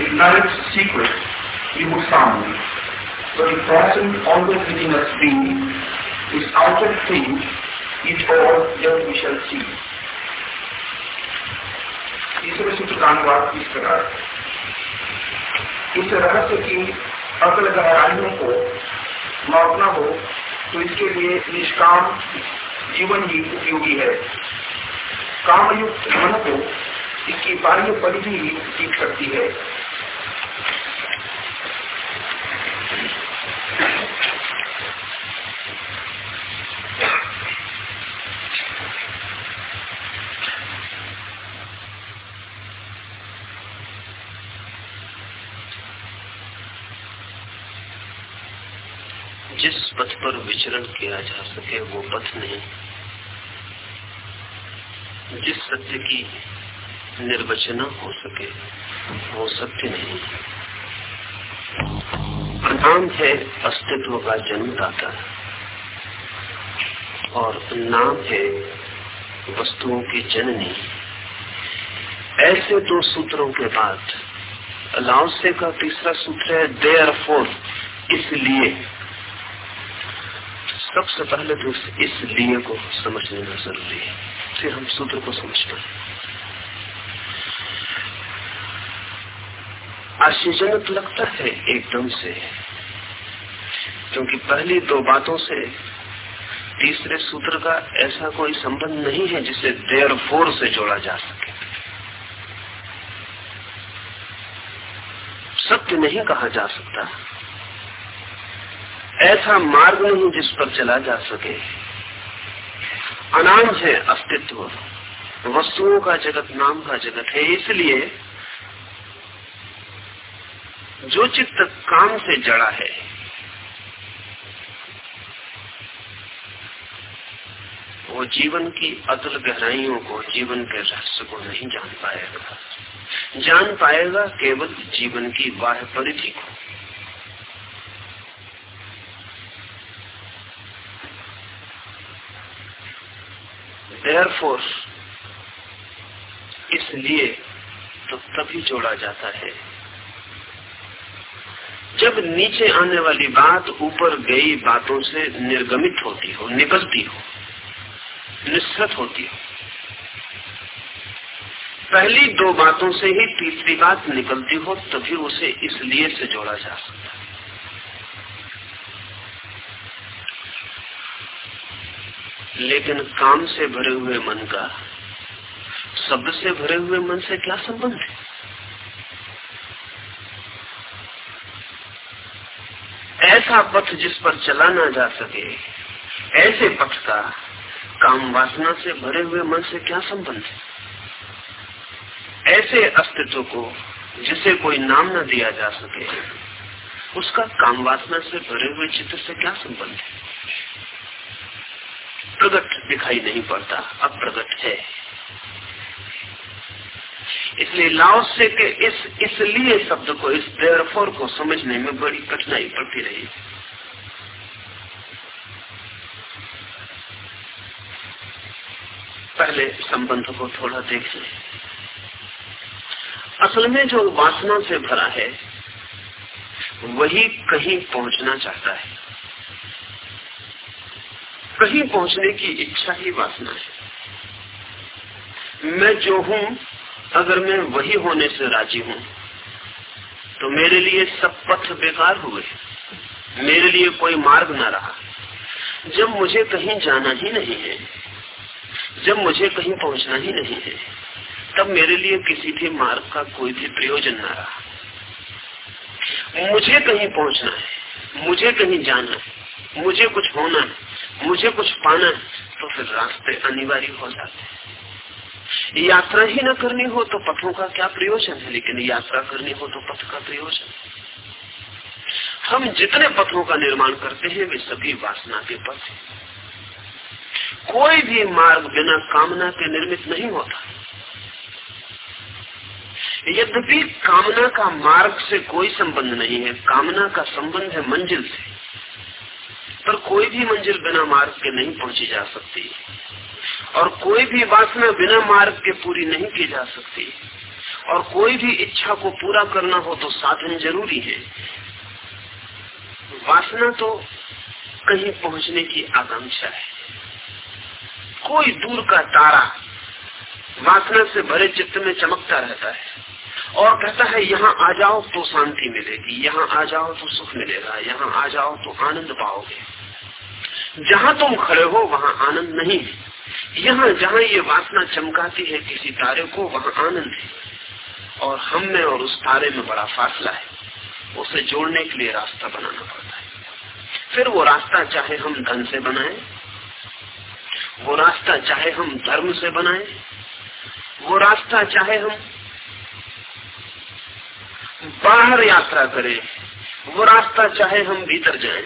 if knowledge secret, you would found. But the present always within us being is outer thing is all that we shall see. तीसरे सूत्र का अनुवाद इस प्रकार इस रहस्य की अकल गहराइयों को मापना हो तो इसके लिए निष्काम जीवन ही उपयोगी है कामयुक्त मन को इसकी बाह्य परिधि ही सीख सकती है जिस पथ पर विचरण किया जा सके वो पथ नहीं। जिस सत्य की निर्वचना हो सके, वो सत्य नहीं। प्रधान है अस्तित्व का जन्मदाता। और नाम है वस्तुओं की जननी। ऐसे दो सूत्रों के बाद, लाओसे का तीसरा सूत्र है देयर फोर इसलिए सबसे पहले तो इस लिए को समझ लेना ज़रूरी है। फिर हम सूत्र को समझ पाए आश्चर्यजनक लगता है एकदम से, क्योंकि पहली दो बातों से तीसरे सूत्र का ऐसा कोई संबंध नहीं है जिसे देर फोर से जोड़ा जा सके। सत्य नहीं कहा जा सकता। ऐसा मार्ग नहीं जिस पर चला जा सके। अनाम है अस्तित्व। वस्तुओं का जगत, नाम का जगत है। इसलिए जो चित्त काम से जड़ा है, वो जीवन की अतल गहराइयों को, जीवन के रहस्य को नहीं जान पाएगा। जान पाएगा केवल जीवन की बाह्य परिधि को। एयरफोर्स इसलिए तो तभी जोड़ा जाता है। जब नीचे आने वाली बात ऊपर गई बातों से निर्गमित होती हो निकलती हो, निस्सत होती हो, पहली दो बातों से ही तीसरी बात निकलती हो, तभी उसे इसलिए से जोड़ा जा सकता है लेकिन काम से भरे हुए मन का, शब्द से भरे हुए मन से क्या संबंध है? ऐसा पथ जिस पर चला ना जा सके, ऐसे पथ का काम वासना से भरे हुए मन से क्या संबंध है? ऐसे अस्तित्व को जिसे कोई नाम न दिया जा सके, उसका काम वासना से भरे हुए चित्र से क्या संबंध है? प्रकट दिखाई नहीं पड़ता, अब प्रकट है। इसलिए लाओस के इस, इसलिए शब्द को, इस देरफोर को समझने में बड़ी कठिनाई पड़ती रही। पहले संबंध को थोड़ा देख लें। असल में जो वासना से भरा है, वही कहीं पहुँचना चाहता है। कहीं पहुँचने की इच्छा ही वासना है मैं जो हूँ, अगर मैं वही होने से राज़ी हूँ तो मेरे लिए सब पथ बेकार हुए। मेरे लिए कोई मार्ग ना रहा। जब मुझे कहीं जाना ही नहीं है, जब मुझे कहीं पहुँचना ही नहीं है, तब मेरे लिए किसी भी मार्ग का कोई भी प्रयोजन न रहा। मुझे कहीं पहुँचना है, मुझे कहीं जाना है, मुझे कुछ होना है। मुझे कुछ पाना है तो फिर रास्ते अनिवार्य हो जाते हैं। यात्रा ही न करनी हो तो पथों का क्या प्रयोजन है, लेकिन यात्रा करनी हो तो पथ का प्रयोजन हम जितने पथों का निर्माण करते हैं, वे सभी वासना के पथ हैं। कोई भी मार्ग बिना कामना के निर्मित नहीं होता। यद्यपि कामना का मार्ग से कोई संबंध नहीं है, कामना का संबंध है मंजिल से। पर कोई भी मंजिल बिना मार्ग के नहीं पहुँची जा सकती। और कोई भी वासना बिना मार्ग के पूरी नहीं की जा सकती। और कोई भी इच्छा को पूरा करना हो तो साधन ज़रूरी है। वासना तो कहीं पहुँचने की आकांक्षा है। कोई दूर का तारा वासना से भरे चित्त में चमकता रहता है। और कहता है, यहाँ आ जाओ तो शांति मिलेगी, यहाँ आ जाओ तो सुख मिलेगा, यहाँ आ जाओ तो आनंद पाओगे। जहाँ तुम खड़े हो, वहाँ आनंद नहीं है। यहाँ जहाँ ये वासना चमकाती है किसी तारे को, वहाँ आनंद है। और हम में और उस तारे में बड़ा फासला है। उसे जोड़ने के लिए रास्ता बनाना पड़ता है। फिर वो रास्ता चाहे हम धन से बनाए, वो रास्ता चाहे हम धर्म से बनाए, वो रास्ता चाहे हम बाहर यात्रा करें। वो रास्ता चाहे हम भीतर जाएँ,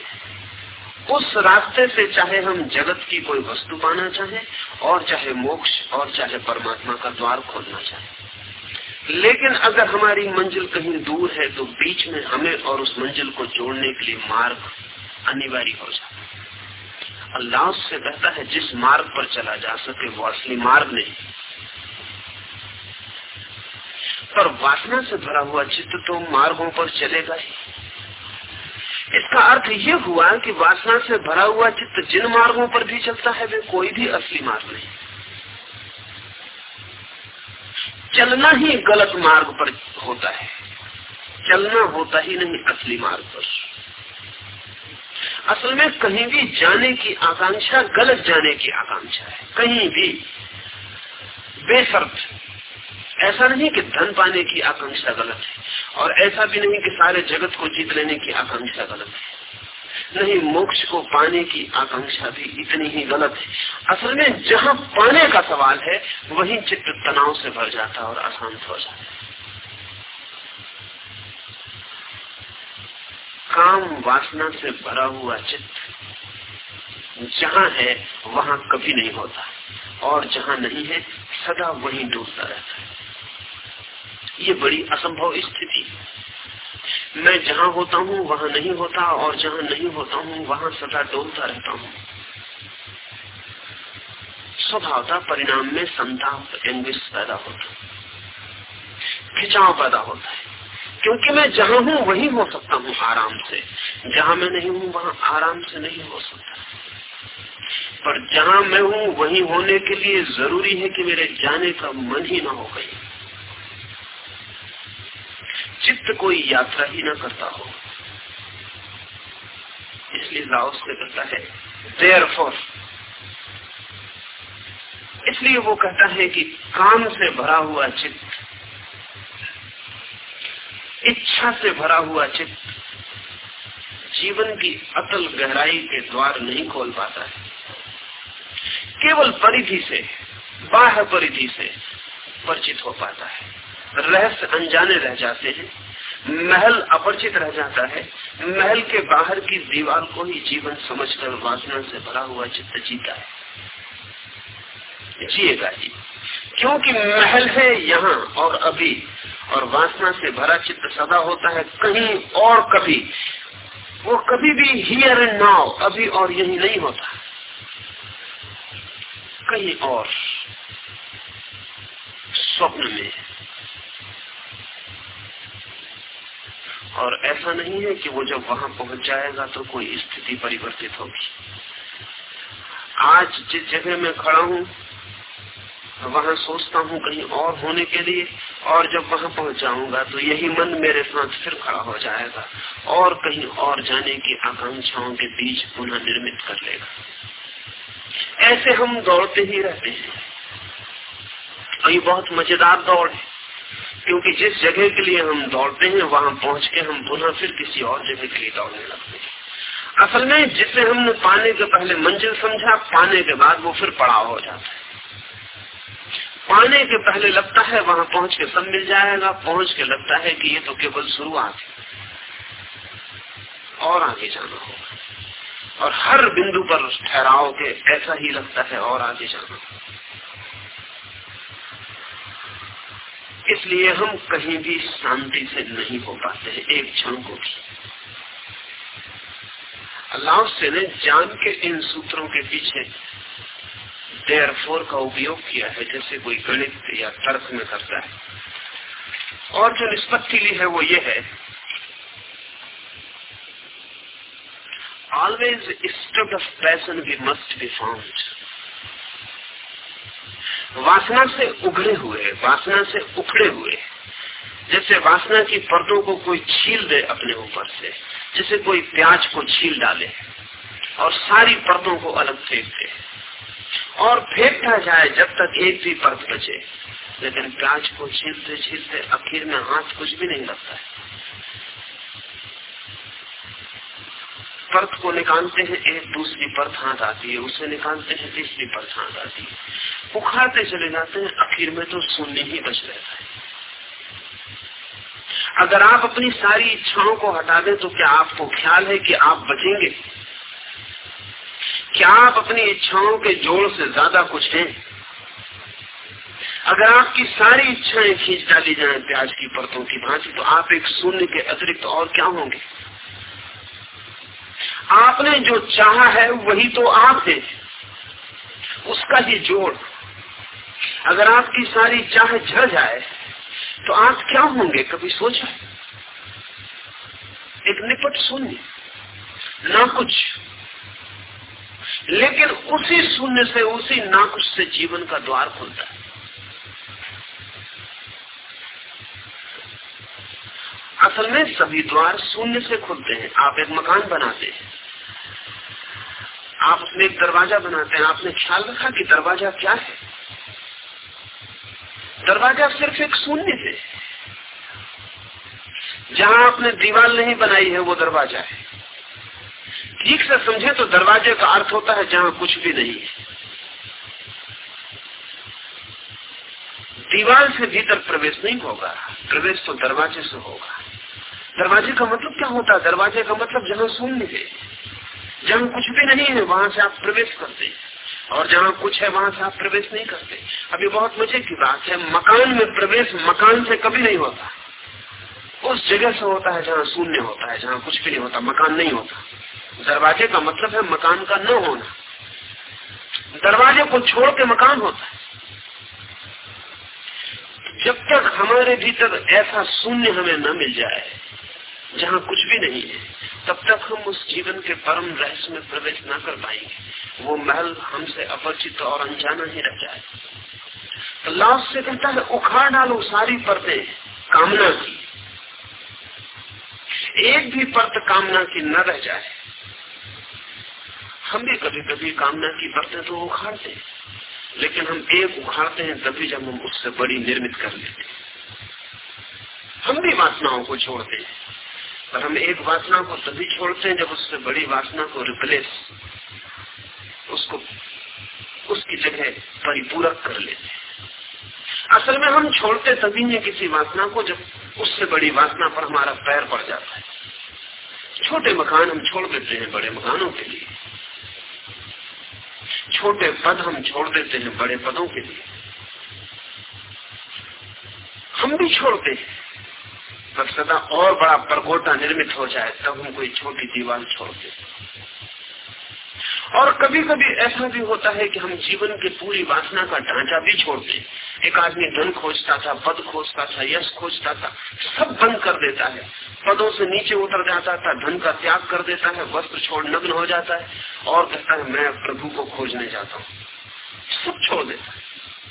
उस रास्ते से चाहे हम जगत की कोई वस्तु पाना चाहे, और चाहे मोक्ष, और चाहे परमात्मा का द्वार खोलना चाहे। लेकिन अगर हमारी मंजिल कहीं दूर है तो बीच में हमें और उस मंजिल को जोड़ने के लिए मार्ग अनिवार्य हो जाता है। अल्लाह से कहता है, जिस मार्ग पर चला जा सके, वो असली मार्ग नहीं। पर वासना से भरा हुआ चित्त तो मार्गों पर चलेगा ही। इसका अर्थ ये हुआ कि वासना से भरा हुआ चित्त जिन मार्गों पर भी चलता है, वे कोई भी असली मार्ग नहीं। चलना ही गलत मार्ग पर होता है। चलना होता ही नहीं असली मार्ग पर। असल में कहीं भी जाने की आकांक्षा गलत जाने की आकांक्षा है। कहीं भी बेसर्त ऐसा नहीं कि धन पाने की आकांक्षा गलत है, और ऐसा भी नहीं कि सारे जगत को जीत लेने की आकांक्षा गलत है। नहीं, मोक्ष को पाने की आकांक्षा भी इतनी ही गलत है। असल में जहाँ पाने का सवाल है, वहीं चित्त तनाव से भर जाता और अशांत हो जाता काम वासना से भरा हुआ चित्त जहाँ है, वहाँ कभी नहीं होता, और जहाँ नहीं है, सदा वहीं डूबता रहता है। ये बड़ी असंभव स्थिति। मैं जहाँ होता हूँ, वहाँ नहीं होता, और जहाँ नहीं होता हूँ, वहाँ सदा डोलता रहता हूँ। स्वभावता परिणाम में संताप एंग्विश पैदा होता खिंचाव पैदा होता है। क्योंकि मैं जहाँ हूँ, वही हो सकता हूँ आराम से। जहाँ मैं नहीं हूँ, वहाँ आराम से नहीं हो सकता। पर जहाँ मैं हूँ, वही होने के लिए ज़रूरी है कि मेरे जाने का मन ही ना हो गई चित्त कोई यात्रा ही ना करता हो। इसलिए लाओस से कहता है देयर इसलिए वो कहता है कि काम से भरा हुआ चित्त इच्छा से भरा हुआ चित्त जीवन की अतल गहराई के द्वार नहीं खोल पाता है। केवल परिधि से, बाह्य परिधि से परिचित हो पाता है। रहस्य अनजाने रह जाते हैं। महल अपरिचित रह जाता है। महल के बाहर की दीवार को ही जीवन समझकर वासना से भरा हुआ चित्त जीता है। जिएगा ही। क्योंकि महल है यहाँ और अभी, और वासना से भरा चित्त सदा होता है कहीं और कभी। वो कभी भी हियर एंड नाउ अभी और यही नहीं होता। कहीं और। स्वप्न में। और ऐसा नहीं है कि वो जब वहाँ पहुँच जाएगा तो कोई स्थिति परिवर्तित होगी। आज जिस जगह में खड़ा हूँ, वहाँ सोचता हूँ कहीं और होने के लिए, और जब वहाँ पहुँच जाऊँगा तो यही मन मेरे साथ फिर खड़ा हो जाएगा, और कहीं और जाने की आकांक्षाओं के बीच पुनः निर्मित कर लेगा। ऐसे हम दौड़ते ही रहते हैं। और ये बहुत मज़ेदार दौड़ है। क्योंकि जिस जगह के लिए हम दौड़ते हैं, वहाँ पहुँच के हम पुनः फिर किसी और जगह के लिए दौड़ने लगते हैं। असल में, जिसे हमने पाने के पहले मंजिल समझा, पाने के बाद वो फिर पड़ाव हो जाता है। पाने के पहले लगता है, वहाँ पहुँच के सब मिल जाएगा, पहुँच के लगता है कि ये तो केवल शुरुआत है। और आगे जाना होगा। और हर बिंदु पर ठहराव के ऐसा ही लगता है, और आगे जाना होगा। इसलिए हम कहीं भी शांति से नहीं हो पाते हैं एक क्षण को भी। अल्लाह से ने जान के इन सूत्रों के पीछे देर फोर का उपयोग किया है, जैसे कोई गणित या तर्क में करता है। और जो निष्पत्ति ली है वो ये है, always stripped of passion we must be found वासना से उगड़े हुए वासना से उखड़े हुए जैसे वासना की पर्दों को कोई छील दे अपने ऊपर से, जैसे कोई प्याज को छील डाले और सारी पर्दों को अलग फेंक दे। और फेंकता जाए जब तक एक भी पर्द बचे, लेकिन प्याज को छीलते छीलते आखिर में हाथ कुछ भी नहीं लगता है। परत को निकालते हैं, एक दूसरी परत हाथ आती है, उसे निकालते हैं, तीसरी परत हाथ आती है। उखाड़ते चले जाते हैं, आखिर में तो शून्य ही बच रहता है। अगर आप अपनी सारी इच्छाओं को हटा दें तो क्या आपको ख्याल है कि आप बचेंगे? क्या आप अपनी इच्छाओं के जोड़ से ज़्यादा कुछ हैं? अगर आपकी सारी इच्छाएँ खींच डाली जाए प्याज की परतों की भांति तो आप एक शून्य के अतिरिक्त और क्या होंगे? आपने जो चाहा है, वही तो आप है। उसका ही जोड़। अगर आपकी सारी चाह झड़ जाए तो आप क्या होंगे? कभी सोचा? एक निपट शून्य। ना कुछ। लेकिन उसी शून्य से उसी ना कुछ से जीवन का द्वार खुलता है। असल में सभी द्वार शून्य से खुलते हैं। आप एक मकान बनाते हैं। आप उसमें एक दरवाज़ा बनाते हैं। आपने ख्याल रखा कि दरवाज़ा क्या है? दरवाज़ा सिर्फ़ एक शून्य है। जहाँ आपने दीवार नहीं बनाई है, वो दरवाज़ा है। ठीक से समझे तो दरवाजे का अर्थ होता है जहाँ कुछ भी नहीं है। दीवार से भीतर प्रवेश नहीं होगा। प्रवेश तो दरवाजे से होगा। दरवाजे का मतलब क्या होता है? दरवाजे का मतलब जहाँ शून्य है। जहाँ कुछ भी नहीं है, वहाँ से आप प्रवेश करते हैं। और जहाँ कुछ है, वहाँ से आप प्रवेश नहीं करते। अभी बहुत मज़े की बात है, मकान में प्रवेश मकान से कभी नहीं होता। उस जगह से होता है जहाँ शून्य होता है, जहाँ कुछ भी नहीं होता, मकान नहीं होता। दरवाजे का मतलब है मकान का न होना। दरवाजे को छोड़ के मकान होता है। जब तक हमारे भीतर ऐसा शून्य हमें न मिल जाए जहाँ कुछ भी नहीं है, तब तक हम उस जीवन के परम रहस्य में प्रवेश न कर पाएँगे। वो महल हमसे अपरिचित और अनजाना ही रह जाए। तो लाश से कहता है, उखाड़ डालो सारी परतें, कामना की। एक भी परत कामना की न रह जाए। हम भी कभी कभी कामना की परतें तो उखाड़ते हैं, लेकिन हम एक उखाड़ते हैं, तभी जब हम उससे बड़ी निर्मित कर लेते हैं। हम भी वासनाओं को छोड़ते हैं। पर हम एक वासना को तभी छोड़ते हैं जब उससे बड़ी वासना को रिप्लेस उसको, उसकी जगह परिपूरक कर लेते हैं। असल में हम छोड़ते तभी नहीं किसी वासना को जब उससे बड़ी वासना पर हमारा पैर पड़ जाता है। छोटे मकान हम छोड़ देते हैं बड़े मकानों के लिए। छोटे पद हम छोड़ देते हैं बड़े पदों के लिए। हम भी छोड़ते हैं। तब सदा और बड़ा परकोटा निर्मित हो जाए, तब हम कोई छोटी दीवार छोड़ते और कभी कभी ऐसा भी होता है कि हम जीवन के पूरी वासना का ढांचा भी छोड़ते एक आदमी धन खोजता था, पद खोजता था, यश खोजता था, सब बंद कर देता है। पदों से नीचे उतर जाता था, धन का त्याग कर देता है, वस्त्र छोड़ नग्न हो जाता है और कहता है, मैं प्रभु को खोजने जाता हूँ। सब छोड़ देता है।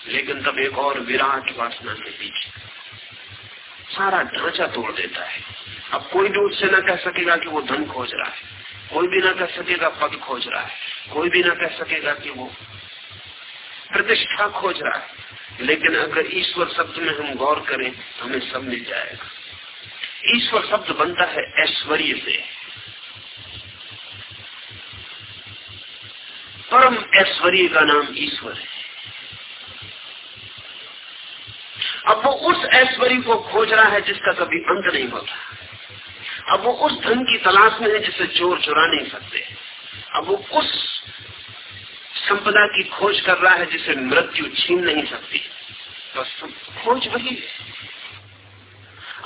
लेकिन तब एक और विराट वासना के पीछे सारा ढांचा तोड़ देता है। अब कोई भी उससे ना कह सकेगा कि वो धन खोज रहा है। कोई भी ना कह सकेगा पद खोज रहा है। कोई भी ना कह सकेगा कि वो प्रतिष्ठा खोज रहा है। लेकिन अगर ईश्वर शब्द में हम गौर करें तो हमें सब मिल जाएगा। ईश्वर शब्द बनता है ऐश्वर्य से। परम ऐश्वर्य का नाम ईश्वर है। अब वो उस ऐश्वर्य को खोज रहा है जिसका कभी अंत नहीं होता। अब वो उस धन की तलाश में है जिसे चोर चुरा नहीं सकते। अब वो उस संपदा की खोज कर रहा है जिसे मृत्यु छीन नहीं सकती। बस खोज वही है।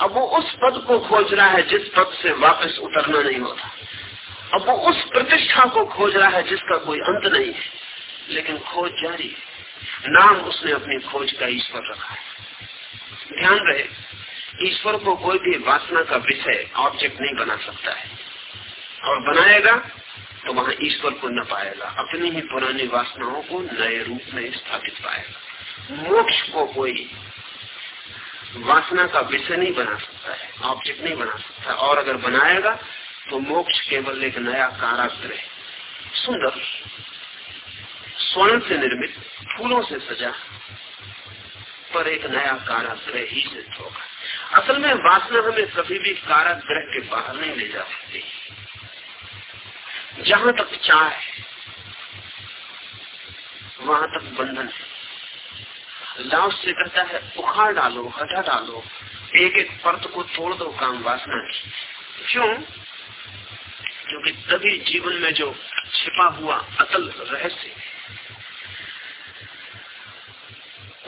अब वो उस पद को खोज रहा है जिस पद से वापस उतरना नहीं होता। अब वो उस प्रतिष्ठा को खोज रहा है जिसका कोई अंत नहीं है। लेकिन खोज जारी है। नाम उसने अपनी खोज का ईश्वर रखा है। ध्यान रहे। ईश्वर को कोई भी वासना का विषय ऑब्जेक्ट नहीं बना सकता है। और बनाएगा तो वहाँ ईश्वर को न पाएगा। अपनी ही पुरानी वासनाओं को नए रूप में स्थापित पाएगा। मोक्ष को कोई वासना का विषय नहीं बना सकता है ऑब्जेक्ट नहीं बना सकता और अगर बनाएगा तो मोक्ष केवल एक नया काराग्रह सुंदर, स्वर्ण से निर्मित, फूलों से सजा। पर एक नया काराग्रह ही सिद्ध होगा असल में वासना हमें कभी भी काराग्रह के बाहर नहीं ले जा सकती। जहाँ तक चाह है, वहाँ तक बंधन है। लाभ से कहता है, उखाड़ डालो हटा डालो एक एक परत को तोड़ दो काम वासना की। क्यों? क्योंकि तभी जीवन में जो छिपा हुआ अतल रहस्य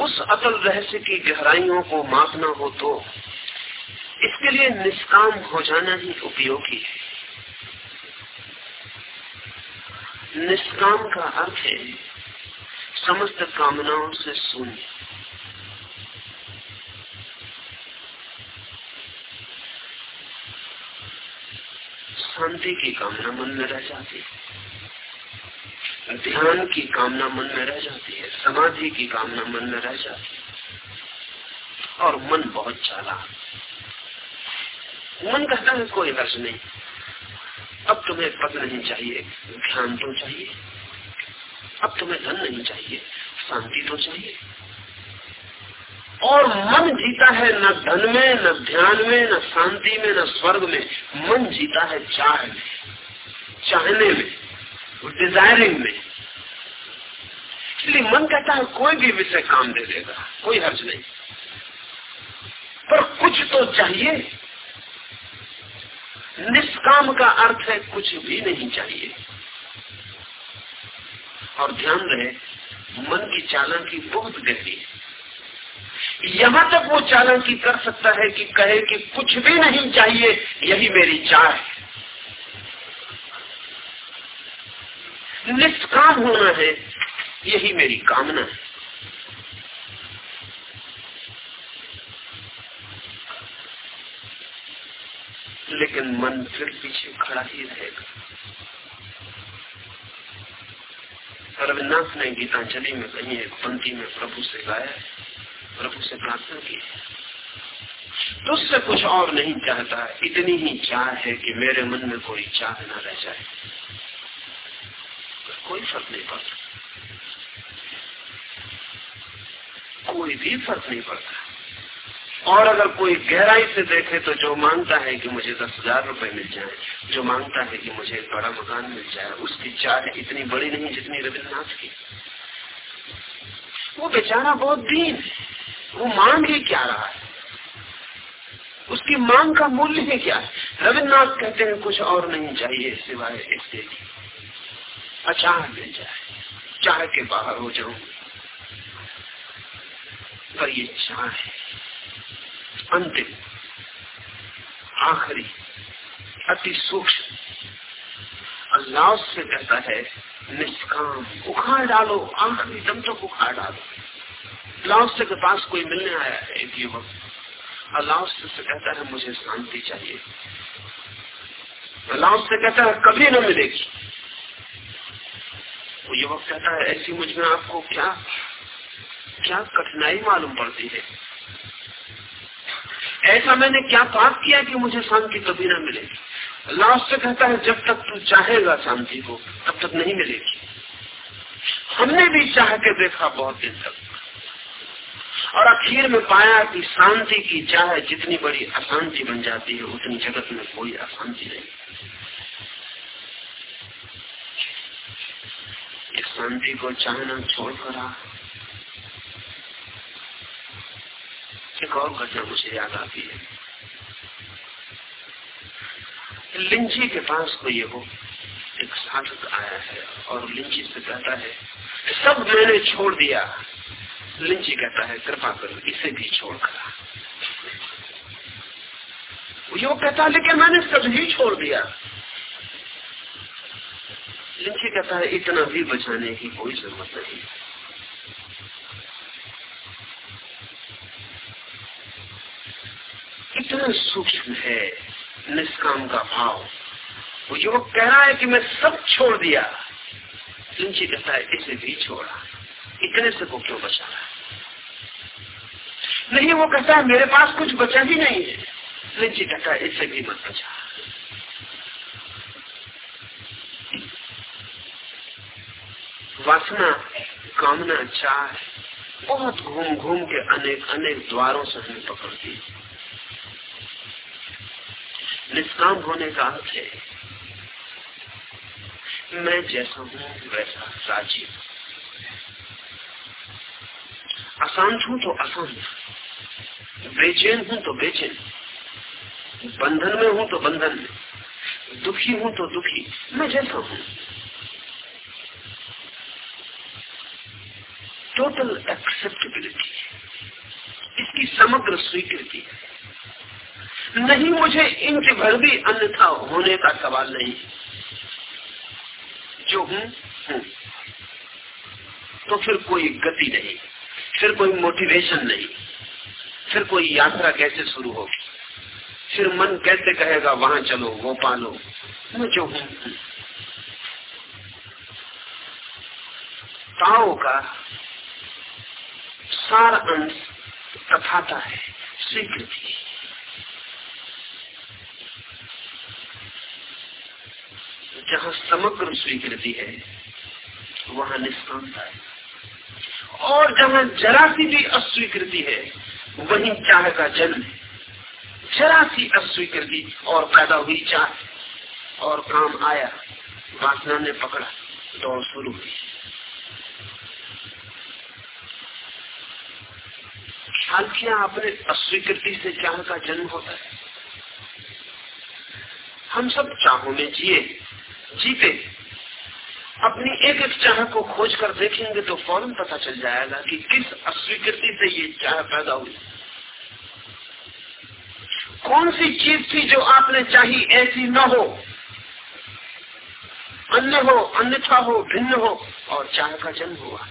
उस अतल रहस्य की गहराइयों को मापना हो तो इसके लिए निष्काम हो जाना ही उपयोगी है। निष्काम का अर्थ है समस्त कामनाओं से शून्य। शांति की कामना मन में रह जाती है। ध्यान की कामना मन में रह जाती है, समाधि की कामना मन में रह जाती है। और मन बहुत चाला मन कहता है, कोई हर्ष नहीं। अब तुम्हें पद नहीं चाहिए, ध्यान तो चाहिए। अब तुम्हें धन नहीं चाहिए, शांति तो चाहिए। और मन जीता है न धन में, न ध्यान में, न शांति में, न स्वर्ग में। मन जीता है चाह में, चाहने में। डिजायरिंग में इसलिए मन कहता है, कोई भी विषय काम दे देगा, कोई हर्ज नहीं। पर कुछ तो चाहिए। निष्काम का अर्थ है, कुछ भी नहीं चाहिए। और ध्यान रहे, मन की चालाकी बहुत गहरी है। यहाँ तक वो चालाकी कर सकता है कि कहे कि कुछ भी नहीं चाहिए, यही मेरी चाह है। निष्काम होना है, यही मेरी कामना है। लेकिन मन फिर पीछे खड़ा ही रहेगा। रविन्द्रनाथ ने गीतांजलि में कहीं एक पंक्ति में प्रभु से गाया, प्रभु से प्रार्थना की। तो उससे कुछ और नहीं चाहता, इतनी ही चाह है कि मेरे मन में कोई चाह न रह जाए। कोई फ़र्क नहीं पड़ता। कोई भी फ़र्क नहीं पड़ता। और अगर कोई गहराई से देखे तो जो माँगता है कि मुझे दस हज़ार रूपए मिल जाए, जो माँगता है कि मुझे एक बड़ा मकान मिल जाए, उसकी चाह इतनी बड़ी नहीं जितनी रविन्द्रनाथ की। वो बेचारा बहुत दीन है। वो मांग ही क्या रहा है? उसकी मांग का मूल्य ही क्या है? रविन्द्रनाथ कहते हैं, कुछ और नहीं चाहिए सिवाय इससे अचार मिल जाए। चाह के बाहर हो जाऊँ। पर ये चाह है। अंतिम, आखिरी, अति सूक्ष्म। अल्लाह से कहता है, निष्काम, उखाड़ डालो, आखिरी दम तक उखाड़ डालो। लाओस के पास कोई मिलने आया है एक युवक। अल्लाह से कहता है, मुझे शांति चाहिए। अल्लाह से कहता है, कभी न मिलेगी। वो युवक कहता है, ऐसी मुझमें आपको क्या क्या कठिनाई मालूम पड़ती है? ऐसा मैंने क्या पाप किया कि मुझे शांति कभी ना मिलेगी से कहता है, जब तक तू चाहेगा शांति को, तब तक नहीं मिलेगी। हमने भी चाह के देखा बहुत दिन तक। और आखिर में पाया कि शांति की चाह जितनी बड़ी अशांति बन जाती है, उतनी जगत में कोई अशांति नहीं इस शांति को चाहना छोड़कर आ। एक और घटना मुझे याद आती है। लिंची के पास कोई वो एक साधक आया है और लिंची से कहता है, सब मैंने छोड़ दिया। लिंची कहता है, कृपा कर, इसे भी छोड़ करा वो कहता है, लेकिन मैंने सब ही छोड़ दिया। कहता है, इतना भी बचाने की कोई ज़रूरत नहीं। इतना सूक्ष्म है, निष्काम का भाव। वो युवक कह रहा है कि मैं सब छोड़ दिया। लिंची कहता है, इसे भी छोड़ा। इतने से वो क्यों बचा रहा नहीं, वो कहता है, मेरे पास कुछ बचा ही नहीं है। लिंची कहता है इससे भी मत बचा। वासना कामना चाह बहुत घूम घूम के अनेक अनेक द्वारों से हमें पकड़ती निष्काम होने का अर्थ है, मैं जैसा हूँ, वैसा राज़ी अशांत हूँ तो अशांत बेचैन हूँ तो बेचैन बंधन में हूँ तो बंधन में, दुखी हूँ तो दुखी, मैं जैसा हूँ। टोटल एक्सेप्टेबिलिटी इसकी समग्र स्वीकृति। नहीं, मुझे इंच भर भी अन्यथा होने का सवाल नहीं। जो हूँ हूँ। तो फिर कोई गति नहीं, फिर कोई मोटिवेशन नहीं, फिर कोई यात्रा कैसे शुरू होगी? फिर मन कैसे कहेगा, वहाँ चलो, वो पालो। मैं जो हूँ। ताओ का सार अंश तथाता है, स्वीकृति। जहाँ समग्र स्वीकृति है, वहाँ निष्कामता है। और जहाँ जरा सी भी अस्वीकृति है, वही चाह का जन्म है। जरा सी अस्वीकृति और पैदा हुई चाह, और काम आया, वासना ने पकड़ा, दौड़ शुरू हुई। ख्याल किया आपने अस्वीकृति से चाह का जन्म होता है। हम सब चाहों में जिए, जीते। अपनी एक एक चाह को खोज कर देखेंगे तो फ़ौरन पता चल जाएगा कि किस अस्वीकृति से ये चाह पैदा हुई। कौन सी चीज़ थी जो आपने चाही ऐसी न हो? अन्य हो, अन्यथा हो, भिन्न हो, और चाह का जन्म हुआ।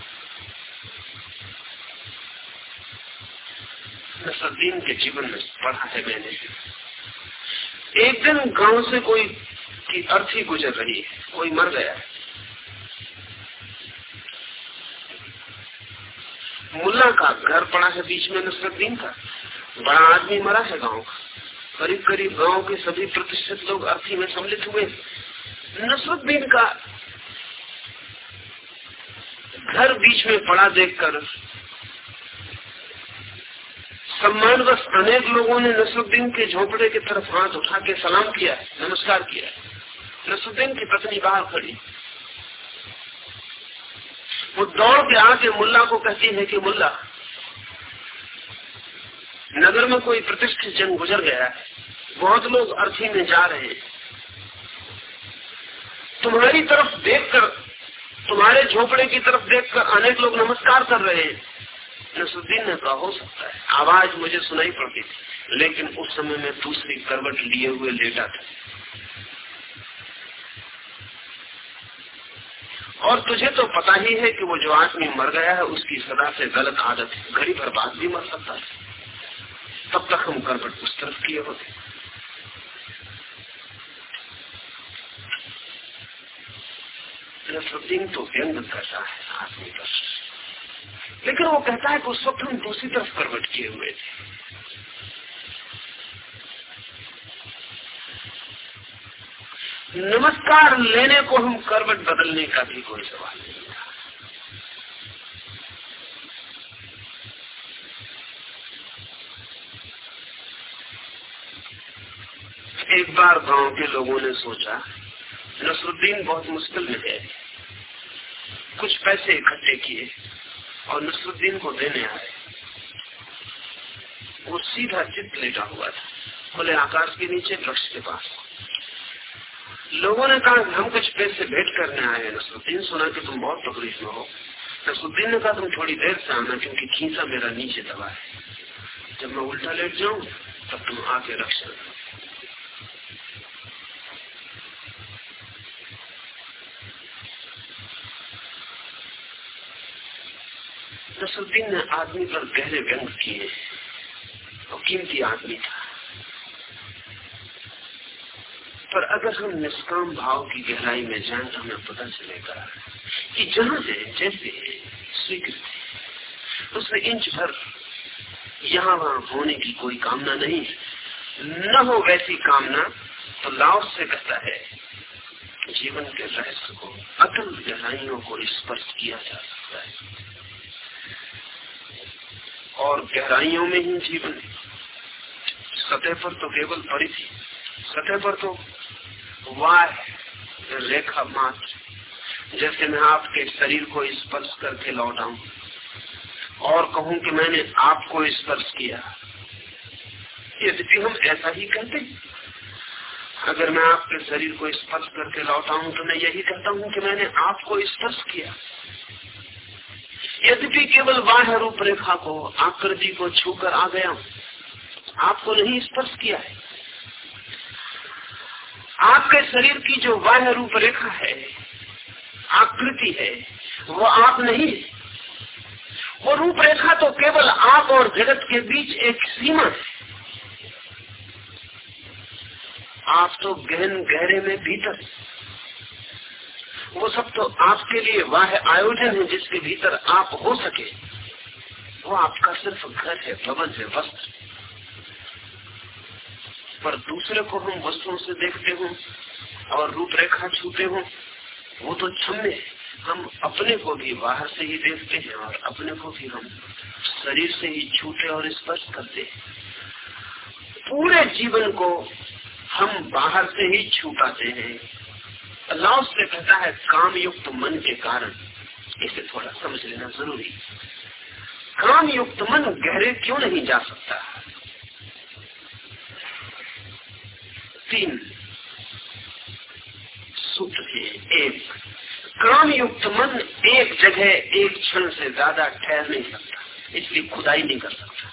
नसरुद्दीन के जीवन में पढ़ा है मैंने। एक दिन गाँव से कोई की अर्थी गुजर रही है, कोई मर गया। है मुल्ला का घर पड़ा है बीच में नसरुद्दीन का। बड़ा आदमी मरा है गाँव का। करीब करीब गाँव के सभी प्रतिष्ठित लोग अर्थी में सम्मिलित हुए। नसरुद्दीन का घर बीच में पड़ा देखकर सम्मानवश अनेक लोगों ने नसरुद्दीन के झोपड़े की तरफ़ हाथ उठा के सलाम किया, नमस्कार किया। नसरुद्दीन की पत्नी बाहर खड़ी। वो दौड़ के आके मुल्ला को कहती है कि, मुल्ला, नगर में कोई प्रतिष्ठित जन गुजर गया है। बहुत लोग अर्थी में जा रहे हैं। तुम्हारी तरफ़ देखकर, तुम्हारे झोपड़े की तरफ़ देखकर अनेक लोग नमस्कार कर रहे हैं। नसरुद्दीन ने कहा, हो सकता है। आवाज़ मुझे सुनाई पड़ती थी, लेकिन उस समय में दूसरी करवट लिए हुए लेटा था। और तुझे तो पता ही है कि वो जो आदमी मर गया है, उसकी सदा से गलत आदत है। घड़ी भर बाद भी मर सकता है। तब तक हम करवट उस तरफ़ किए होते। तो व्यंग करता है, आदमी पर लेकिन वो कहता है कि उस वक्त हम दूसरी तरफ़ करवट किए हुए थे। नमस्कार लेने को हम करवट बदलने का भी कोई सवाल नहीं एक बार गाँव के लोगों ने सोचा, नसरुद्दीन बहुत मुश्किल में है कुछ पैसे इकट्ठे किए। और नसरुद्दीन को देने आए। वो सीधा चित्त लेटा हुआ था। खुले आकाश के नीचे वृक्ष के पास। लोगों ने कहा, हम कुछ पैसे भेंट करने आए हैं, नसरुद्दीन। सुना कि तुम बहुत तकलीफ़ में हो। नसरुद्दीन ने कहा, तुम थोड़ी देर से आना, क्योंकि खींचा मेरा नीचे दबा है। जब मैं उल्टा लेट जाऊँ, तब तुम आके रक्षा नसरुद्दीन ने आदमी पर गहरे व्यंग किए। और कीमती आदमी था। पर अगर हम निष्काम भाव की गहराई में जाए तो हमें पता चलेगा कि जहाँ है जैसे स्वीकृति, उसमें इंच भर यहाँ वहाँ होने की कोई कामना नहीं न हो वैसी कामना तो लाओ से कहता है, जीवन के रहस्य को अतल गहराइयों को स्पर्श किया जा सकता है। और गहराइयों में ही जीवन है। सतह पर तो केवल परिधि, सतह पर तो वाह रेखा मात्र। जैसे मैं आपके शरीर को स्पर्श करके लौटाऊ, और कहूँ कि मैंने आपको स्पर्श किया। यद्यपि हम ऐसा ही कहते अगर मैं आपके शरीर को स्पर्श करके लौटा हूँ तो मैं यही कहता हूँ कि मैंने आपको स्पर्श किया। यद्यपि केवल बाह्य रूपरेखा को, आकृति को छूकर आ गया हूँ, आपको नहीं स्पर्श किया है। आपके शरीर की जो बाह्य रूपरेखा है, आकृति है, वो आप नहीं वो रूपरेखा तो केवल आप और जगत के बीच एक सीमा है। आप तो गहन गहरे में भीतर वो सब तो आपके लिए वाह आयोजन है जिसके भीतर आप हो सके। वो आपका सिर्फ़ घर है, भवन है, वस्त्र। पर दूसरे को हम वस्त्रों से देखते हो और रूपरेखा छूते हो, वो तो है। हम अपने को भी बाहर से ही देखते हैं और अपने को भी हम शरीर से ही छूते और स्पर्श करते हैं। पूरे जीवन को हम बाहर से ही छू पाते हैं। अल्लाह से कहता है काम युक्त मन के कारण। इसे थोड़ा समझ लेना ज़रूरी काम युक्त मन गहरे क्यों नहीं जा सकता? तीन सूत्र है एक। काम युक्त मन एक जगह, एक क्षण से ज़्यादा ठहर नहीं सकता, इसलिए खुदाई नहीं कर सकता।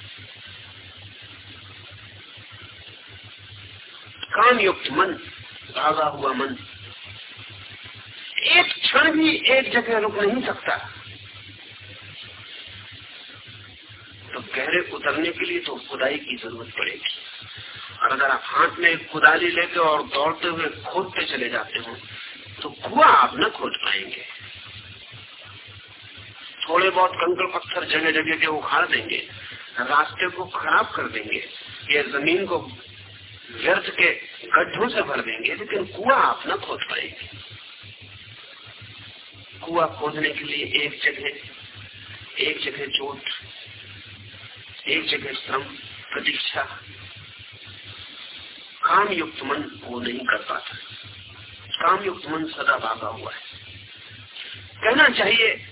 काम युक्त मन भागा हुआ मन एक क्षण भी एक जगह रुक नहीं सकता। तो गहरे उतरने के लिए तो खुदाई की ज़रूरत पड़ेगी। और अगर आप हाथ में खुदाली लेते और दौड़ते हुए खोदते चले जाते हो तो कुआ आप न खोद पाएँगे। थोड़े बहुत कंकड़ पत्थर जगह जगह के उखाड़ देंगे, रास्ते को खराब कर देंगे, या ज़मीन को व्यर्थ के गड्ढों से भर देंगे, लेकिन कुआ आप न खोद पाएँगे। कुआ खोदने के लिए एक जगह एक जगह चोट, एक जगह श्रम प्रतीक्षा। काम युक्त मन वो नहीं कर पाता। काम युक्त मन सदा भागा हुआ है। कहना चाहिए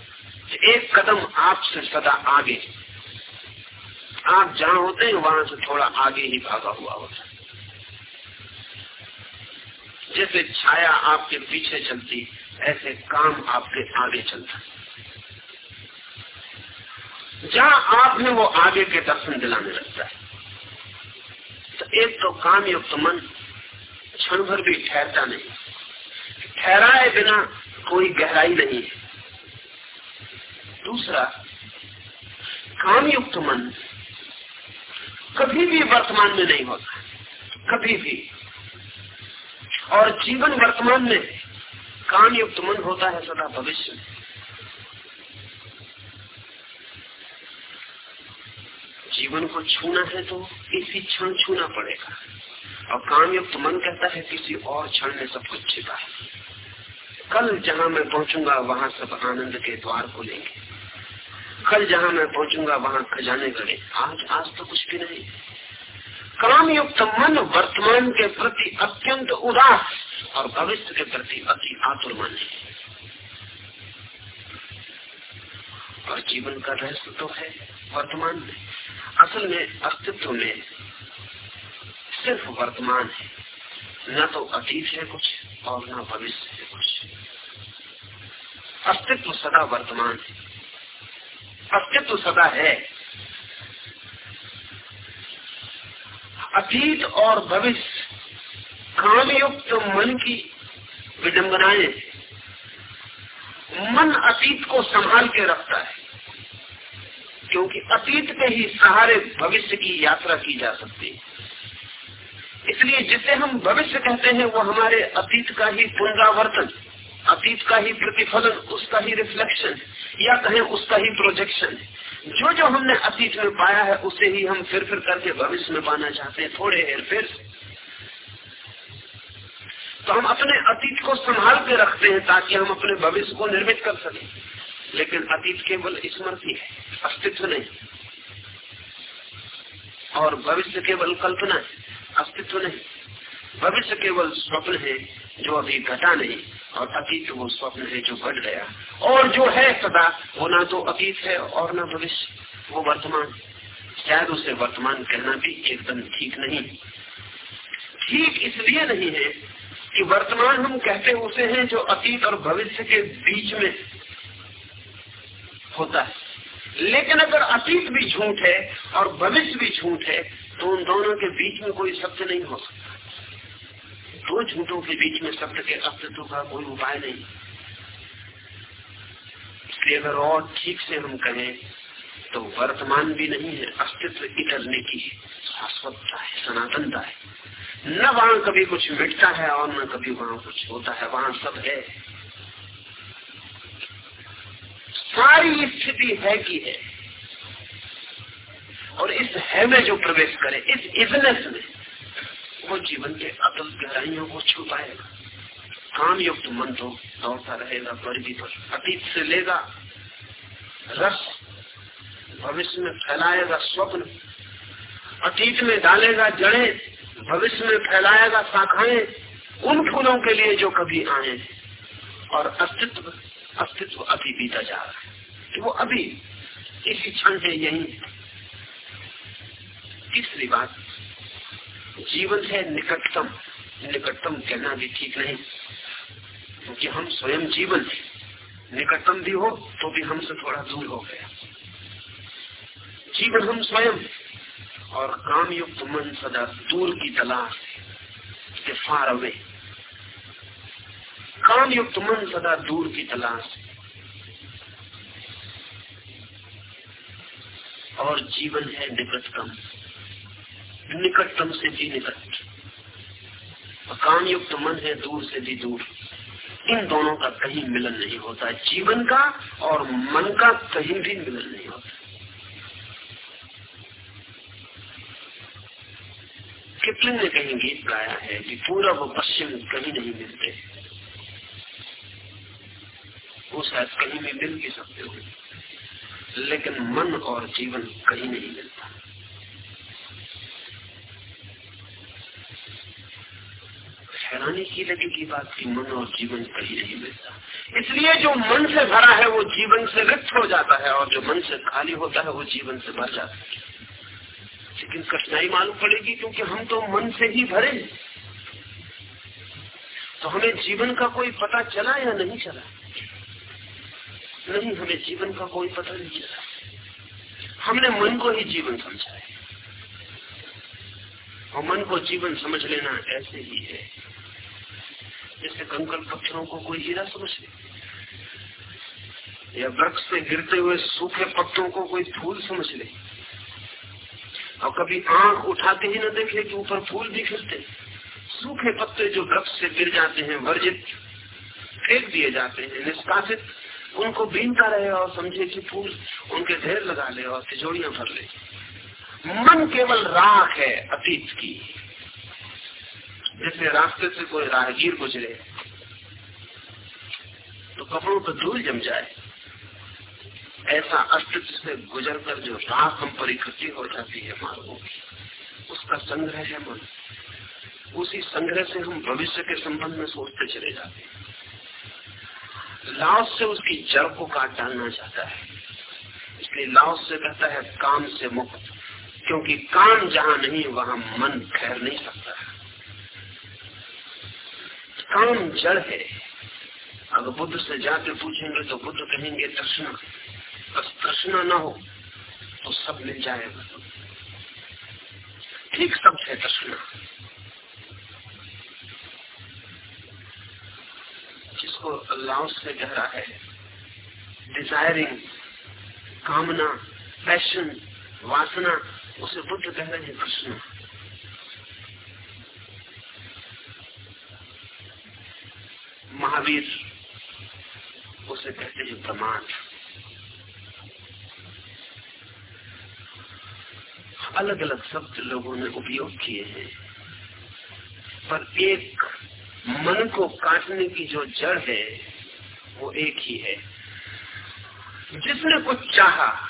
एक कदम आपसे सदा आगे। आप जहाँ होते हैं, वहाँ से थोड़ा आगे ही भागा हुआ होता है। जैसे छाया आपके पीछे चलती ऐसे काम आपके आगे चलता। जहाँ आप वो आगे के दर्शन दिलाने लगता है। तो एक तो काम युक्त मन क्षण भर भी ठहरता नहीं। ठहराए बिना कोई गहराई नहीं है। दूसरा काम युक्त मन कभी भी वर्तमान में नहीं होता। कभी भी। और जीवन वर्तमान में काम युक्त मन होता है, सदा भविष्य में। जीवन को छूना है तो इसी क्षण छूना पड़ेगा। और काम युक्त मन कहता है, किसी और क्षण में सब कुछ छिपा है। कल जहाँ मैं पहुंचूँगा, वहाँ सब आनंद के द्वार खुलेंगे। कल जहाँ मैं पहुंचूँगा, वहाँ खजाने गड़े। आज आज तो कुछ भी नहीं। काम युक्त मन वर्तमान के प्रति अत्यंत उदास और भविष्य के प्रति अति आतुर है। और जीवन का रहस्य तो है वर्तमान में। असल में अस्तित्व में सिर्फ़ वर्तमान है। न तो अतीत है कुछ और न भविष्य है कुछ। अस्तित्व सदा वर्तमान है। अस्तित्व सदा है। अतीत और भविष्य कामयुक्त मन की विडंबनाएँ मन अतीत को संभाल के रखता है, क्योंकि अतीत के ही सहारे भविष्य की यात्रा की जा सकती है। इसलिए जिसे हम भविष्य कहते हैं, वो हमारे अतीत का ही पुनरावर्तन, अतीत का ही प्रतिफलन, उसका ही रिफ्लेक्शन या कहें उसका ही प्रोजेक्शन जो जो हमने अतीत में पाया है, उसे ही हम फिर फिर करके भविष्य में पाना चाहते हैं। थोड़े हेर फेर से। तो हम अपने अतीत को संभाल के रखते हैं ताकि हम अपने भविष्य को निर्मित कर सकें। लेकिन अतीत केवल स्मृति है, अस्तित्व नहीं। और भविष्य केवल कल्पना है, अस्तित्व नहीं। भविष्य केवल स्वप्न है, जो अभी घटा नहीं, और अतीत वो स्वप्न है जो घट गया। और जो है सदा, वो ना तो अतीत है और ना भविष्य, वो वर्तमान शायद उसे वर्तमान कहना भी एकदम ठीक नहीं। ठीक इसलिए नहीं है कि वर्तमान हम कहते उसे हैं जो अतीत और भविष्य के बीच में होता है। लेकिन अगर अतीत भी झूठ है और भविष्य भी झूठ है तो उन दोनों के बीच में कोई सत्य नहीं हो सकता। दो झूठों के बीच में सत्य के अस्तित्व का कोई उपाय नहीं। इसलिए अगर और ठीक से हम कहें तो वर्तमान भी नहीं है, अस्तित्व इतरने की शाश्वतता है, सनातनता है। न वहाँ कभी कुछ मिटता है और न कभी वहाँ कुछ होता है, वहाँ सब है। सारी स्थिति है की है। और इस है में जो प्रवेश करे, इस इजनेस में, वो जीवन के अतल गहराइयों को छुपाएगा काम युक्त मन तो दौड़ता रहेगा, परिधि पर अतीत से लेगा। रस भविष्य में फैलाएगा, स्वप्न अतीत में डालेगा, जड़े। भविष्य में फैलाएगा, शाखाएँ उन फूलों के लिए जो कभी आए और अस्तित्व अस्तित्व अभी बीता जा रहा है। कि वो अभी, इसी क्षण है यही। तीसरी बात, जीवन है निकटतम निकटतम कहना भी ठीक नहीं। क्योंकि हम स्वयं जीवन है निकटतम भी हो तो भी हमसे थोड़ा दूर हो गया। जीवन हम स्वयं और काम युक्त मन सदा दूर की तलाश के फार अवे काम युक्त मन सदा दूर की तलाश और जीवन है निकटतम। निकटतम से भी निकट। काम युक्त मन है दूर से भी दूर। इन दोनों का कहीं मिलन नहीं होता। जीवन का और मन का कहीं भी मिलन नहीं होता। किपलिंग ने कहीं गीत गाया है कि पूरब पश्चिम कहीं नहीं मिलते? वो शायद कहीं भी मिल भी सकते हो लेकिन मन और जीवन कहीं नहीं मिलता। हैरानी की लगेगी बात की मन और जीवन कहीं नहीं मिलता। इसलिए जो मन से भरा है, वो जीवन से रिक्त हो जाता है और जो मन से खाली होता है, वो जीवन से भर जाता है। लेकिन कठिनाई मालूम पड़ेगी क्योंकि हम तो मन से ही भरे हैं। तो हमें जीवन का कोई पता चला या नहीं चला? नहीं, हमें जीवन का कोई पता नहीं चला। हमने मन को ही जीवन समझा है। और मन को जीवन समझ लेना ऐसे ही है, जैसे कंकड़ पत्थरों को कोई हीरा समझ ले। या वृक्ष से गिरते हुए सूखे पत्तों को कोई फूल समझ ले। और कभी आँख उठाते ही न देखे कि ऊपर फूल भी खिलते। सूखे पत्ते जो वृक्ष से गिर जाते हैं, वर्जित फेंक दिए जाते हैं, निष्कासित। उनको बीनता रहे और समझे कि फूल उनके ढेर लगा ले और तिजोड़ियाँ भर ले। मन केवल राख है अतीत की। जैसे रास्ते से कोई राहगीर गुजरे तो कपड़ों पर धूल जम जाए। ऐसा अस्तित्व से गुजर कर जो राख हम पर इकट्ठी हो जाती है मार्गों की, उसका संग्रह है मन। उसी संग्रह से हम भविष्य के संबंध में सोचते चले जाते हैं। लाओस से उसकी जड़ को काट डालना चाहता है। इसलिए लाओस से कहता है, काम से मुक्त, क्योंकि काम जहाँ नहीं, वहाँ मन ठहर नहीं सकता है। काम जड़ है। अगर बुद्ध से जाके पूछेंगे तो बुद्ध कहेंगे, तृष्णा बस प्रश्न ना हो तो सब मिल जाएगा। ठीक सब है तृष्णा जिसको अल्लाह से गहरा है डिजायरिंग कामना पैशन वासना, उसे बुद्ध कह रहे हैं प्रश्न। महावीर, उसे कहते हैं प्रमाण अलग अलग शब्द लोगों ने उपयोग किए हैं। पर एक मन को काटने की जो जड़ है, वो एक ही है। जिसने कुछ चाहा,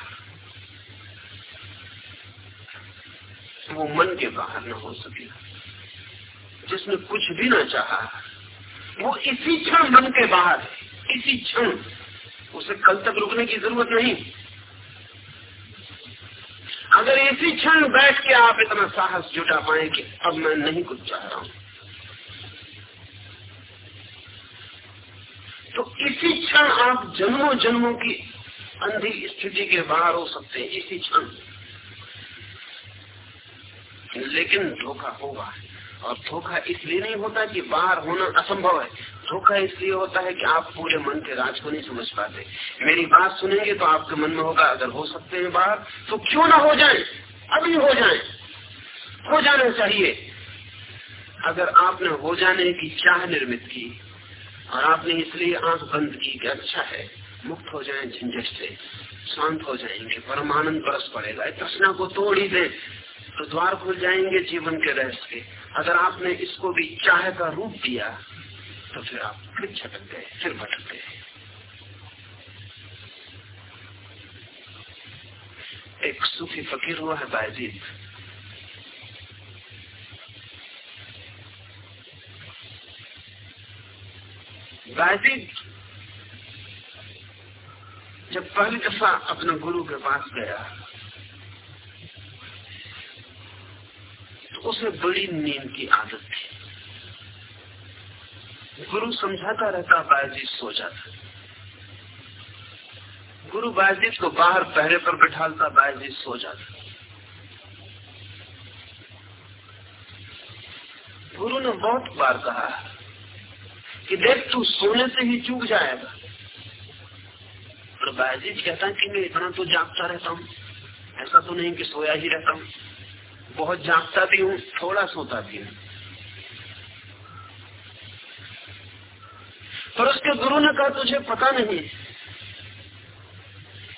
वो मन के बाहर न हो सके। जिसने कुछ भी ना चाहा, वो इसी क्षण मन के बाहर इसी क्षण उसे कल तक रुकने की ज़रूरत नहीं। अगर इसी क्षण बैठ के आप इतना साहस जुटा पाए कि अब मैं नहीं कुछ चाह रहा हूँ। तो इसी क्षण आप जन्मों जन्मों की अंधी स्थिति के बाहर हो सकते हैं, इसी क्षण। लेकिन धोखा होगा, और धोखा इसलिए नहीं होता कि बाहर होना असंभव है धोखा इसलिए होता है कि आप पूरे मन के राज को नहीं समझ पाते। मेरी बात सुनेंगे तो आपके मन में होगा, अगर हो सकते हैं बाहर तो क्यों ना हो जाए? अभी हो जाए। हो जाना चाहिए। अगर आपने हो जाने की चाह निर्मित की, और आपने इसलिए आँख बंद की कि अच्छा है, मुक्त हो जाए, झंझट से, शांत हो जाएँगे, परमानंद बरस पड़ेगा। तृष्णा को तोड़ ही दे तो द्वार खुल जाएँगे जीवन के रहस्य के। अगर आपने इसको भी चाह का रूप दिया तो फिर आप फिर छटक गए, फिर भटक गए एक सूफी फकीर हुआ है बायजीत बायजीत जब पहली दफ़ा अपने गुरु के पास गया तो उसे बड़ी नींद की आदत थी। गुरु समझाता रहता बायजीत सो जाता। गुरु बायजीत को बाहर पहरे पर बैठालता बायजीत सो जाता। गुरु ने बहुत बार कहा कि देख, तू सोने से ही चूक जाएगा। और बायजीत कहता कि मैं इतना तो जागता रहता हूँ। ऐसा तो नहीं कि सोया ही रहता हूँ। बहुत जागता भी हूँ, थोड़ा सोता भी हूँ। पर उसके गुरु ने कहा, तुझे पता नहीं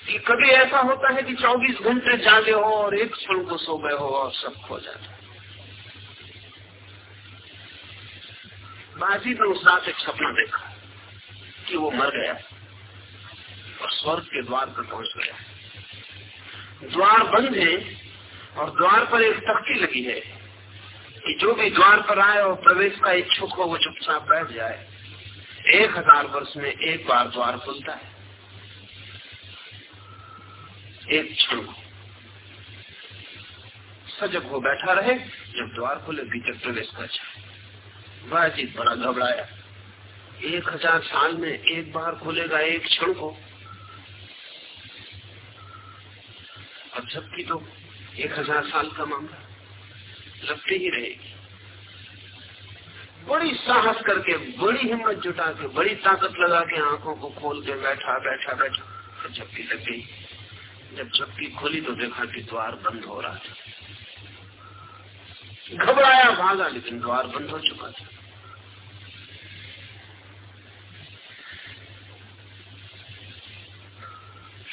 कि कभी ऐसा होता है कि 24 घंटे जागे हो और एक क्षण को सो गए हो और सब खो जाता बाजी ने उस रात एक सपना देखा कि वो मर गया और स्वर्ग के द्वार पर पहुँच गया। द्वार बंद है और द्वार पर एक तख्ती लगी है कि जो भी द्वार पर आए और प्रवेश का इच्छुक हो, वो चुपचाप बैठ जाए। एक हज़ार वर्ष में एक बार द्वार खुलता है। एक क्षण सजग हो बैठा रहे, जब द्वार खुले, भीतर प्रवेश कर जाए। बातचीत बड़ा घबराया। एक हज़ार साल में एक बार खुलेगा एक क्षण को। अब जबकि तो एक हज़ार साल का मामला लगती ही रहेगी। बड़ी साहस करके, बड़ी हिम्मत जुटा के, बड़ी ताकत लगा के आँखों को खोल के बैठा बैठा बैठा। झपकी लग गई। जब झपकी खोली तो देखा कि द्वार बंद हो रहा था। घबराया भागा, लेकिन द्वार बंद हो चुका था।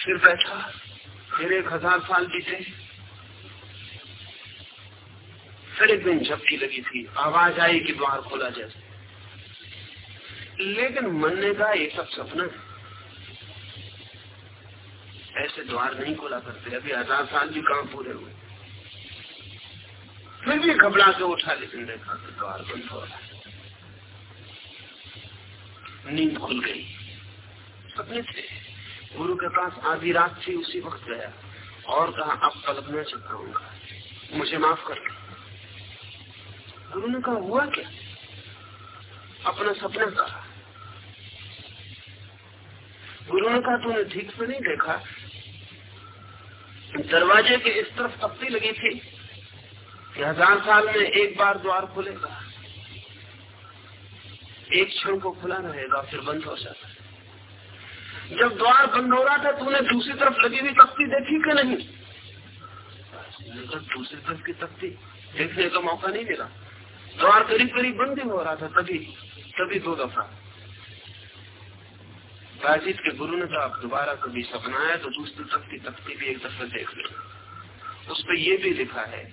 फिर बैठा, फिर एक हज़ार साल बीते। एक दिन झपकी लगी थी। आवाज़ आई कि द्वार खोला जैसे लेकिन मन ने कहा ये सब सपना है। ऐसे द्वार नहीं खोला करते। अभी हज़ार साल भी काम पूरे हुए। फिर भी घबरा के उठा, लेकिन देखा कि द्वार बंद हो रहा है। नींद खुल गई। सपने थे। गुरु के पास आधी रात थी, उसी वक्त गया। और कहा, अब पलकना चाहूँगा मुझे माफ़ कर दे। गुरु ने कहा हुआ क्या? अपना सपना कहा गुरु ने कहा, तूने ठीक से नहीं देखा। दरवाजे के इस तरफ़ तख्ती लगी थी। कि हज़ार साल में एक बार द्वार खुलेगा। एक क्षण को खुला रहेगा, फिर बंद हो जाता जब द्वार बंद हो रहा था, तूने दूसरी तरफ़ लगी हुई तख्ती देखी कि नहीं? दूसरी तरफ़ की तख्ती देखने का मौका नहीं मिला। द्वार करीब करीब बंद ही हो रहा था, तभी तभी दो दफ़ा। बाजीत के गुरु ने कहा दोबारा कभी सपना आया तो दूसरी तख्ती तख्ती भी एक दफ़ा देख लो। उस पर यह भी लिखा है,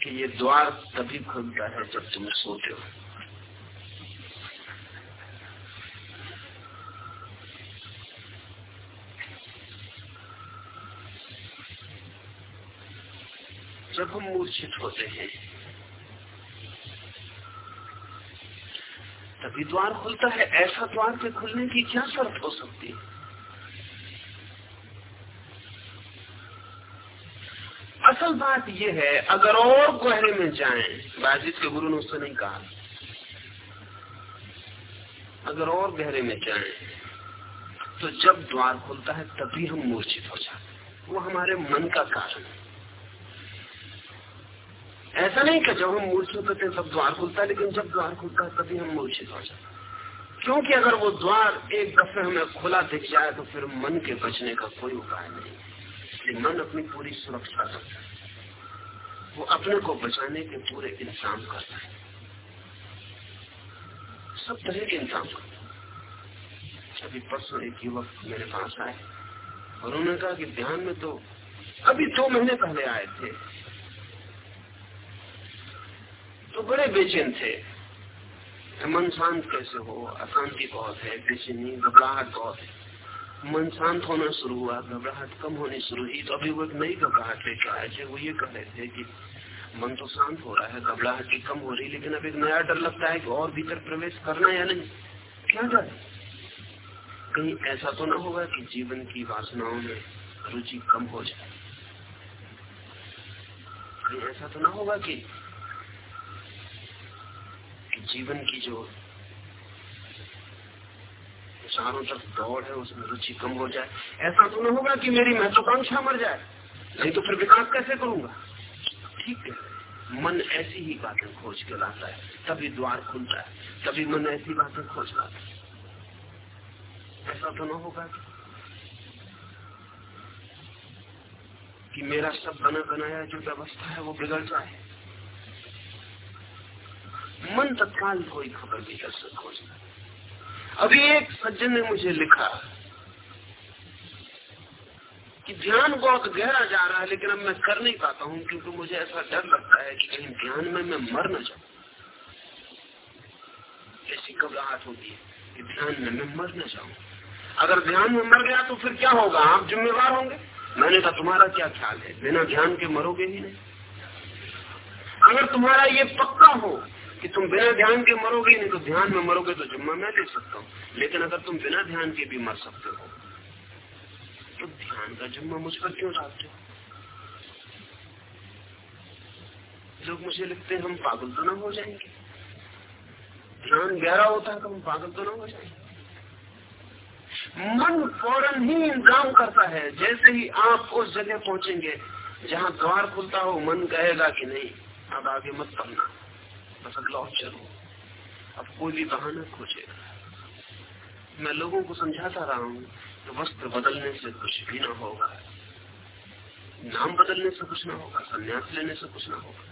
कि ये द्वार तभी खुलता है जब तुम सोते हो। जब हम मूर्छित होते हैं, तभी द्वार खुलता है। ऐसा द्वार के खुलने की क्या शर्त हो सकती है? असल बात यह है, अगर और गहरे में जाएँ, बाजिद के गुरु ने उससे नहीं कहा। अगर और गहरे में जाएँ तो जब द्वार खुलता है, तभी हम मूर्छित हो जाते वो हमारे मन का कारण है। ऐसा नहीं कि जब हम मूर्छित होते तब द्वार खुलता है, लेकिन जब द्वार खुलता है, तभी हम मूर्छित हो जाते क्योंकि अगर वो द्वार एक दफे हमें खुला दिख जाए तो फिर मन के बचने का कोई उपाय नहीं। इसलिए मन अपनी पूरी सुरक्षा करता है। वो अपने को बचाने के पूरे इंतज़ाम करता है। सब तरह के इंतज़ाम करता है। अभी परसों एक युवक मेरे पास आए, और उन्होंने कहा कि ध्यान में तो अभी दो महीने पहले आए थे। तो बड़े बेचैन थे। मन शांत कैसे हो? अशांति बहुत है, बेचैनी, घबराहट बहुत है। मन शांत होना शुरू हुआ, घबराहट कम होनी शुरू हुई। तो अभी वो नई घबराहट लेकर आए थे, वो ये कह रहे थे कि मन तो शांत हो रहा है, घबराहट की कम हो रही, लेकिन अब एक नया डर लगता है कि और भीतर प्रवेश करना या नहीं। क्या डर? कहीं ऐसा तो ना होगा कि जीवन की वासनाओं में रुचि कम हो जाए। कहीं ऐसा तो ना होगा कि जीवन की जो चारों तरफ़ दौड़ है, उसमें रुचि कम हो जाए। ऐसा तो न होगा कि मेरी महत्वाकांक्षा मर जाए। नहीं तो फिर विकास कैसे करूँगा? ठीक है। मन ऐसी ही बातें खोज के लाता है। तभी द्वार खुलता है। तभी मन ऐसी बातें खोज लाता है। ऐसा तो न होगा कि मेरा सब बना बनाया जो व्यवस्था है वो बिगड़ जाए। मन तत्काल कोई खबर भी कर खोजना अभी एक सज्जन ने मुझे लिखा कि ध्यान बहुत गहरा जा रहा है, लेकिन अब मैं कर नहीं पाता हूँ, क्योंकि मुझे ऐसा डर लगता है कि कहीं ध्यान में मैं मर न जाऊँ। ऐसी घबराहट होती है कि ध्यान में मैं मर न जाऊँ। अगर ध्यान में मर गया तो फिर क्या होगा? आप जिम्मेवार होंगे? मैंने कहा, तुम्हारा क्या ख्याल है? बिना ध्यान के मरोगे ही नहीं। अगर तुम्हारा ये पक्का हो कि तुम बिना ध्यान के मरोगे नहीं तो ध्यान में मरोगे तो जुम्मा मैं ले सकता हूँ। लेकिन अगर तुम बिना ध्यान के भी मर सकते हो तो ध्यान का जुम्मा मुझ पर क्यों डालते हो? लोग मुझे लिखते हम पागल तो ना हो जाएँगे। ध्यान गहरा होता है तो हम पागल तो ना हो जाएँगे। मन फ़ौरन ही इंतज़ाम करता है, जैसे ही आप उस जगह पहुँचेंगे जहाँ द्वार खुलता हो, मन कहेगा कि नहीं, अब आगे मत पढ़ना बस लौट चलो। अब कोई भी बहाना खोजेगा। मैं लोगों को समझाता रहा हूँ तो वस्त्र बदलने से कुछ भी ना होगा। नाम बदलने से कुछ ना होगा, संन्यास लेने से कुछ ना होगा।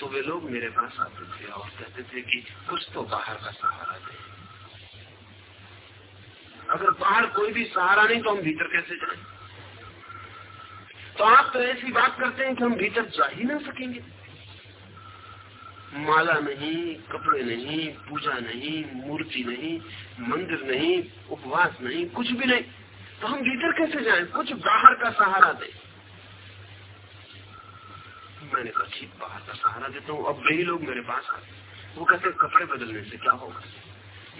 तो वे लोग मेरे पास आते थे और कहते थे कि कुछ तो बाहर का सहारा दे। अगर बाहर कोई भी सहारा नहीं तो हम भीतर कैसे जाए? तो आप तो ऐसी बात करते हैं कि हम भीतर जा ही ना सकेंगे। माला नहीं, कपड़े नहीं, पूजा नहीं, मूर्ति नहीं, मंदिर नहीं, उपवास नहीं, कुछ भी नहीं। तो हम भीतर कैसे जाएँ? कुछ बाहर का सहारा दे। मैंने कहा, ठीक, बाहर का सहारा देता हूँ। अब वही लोग मेरे पास आते वो कहते कपड़े बदलने से क्या होगा?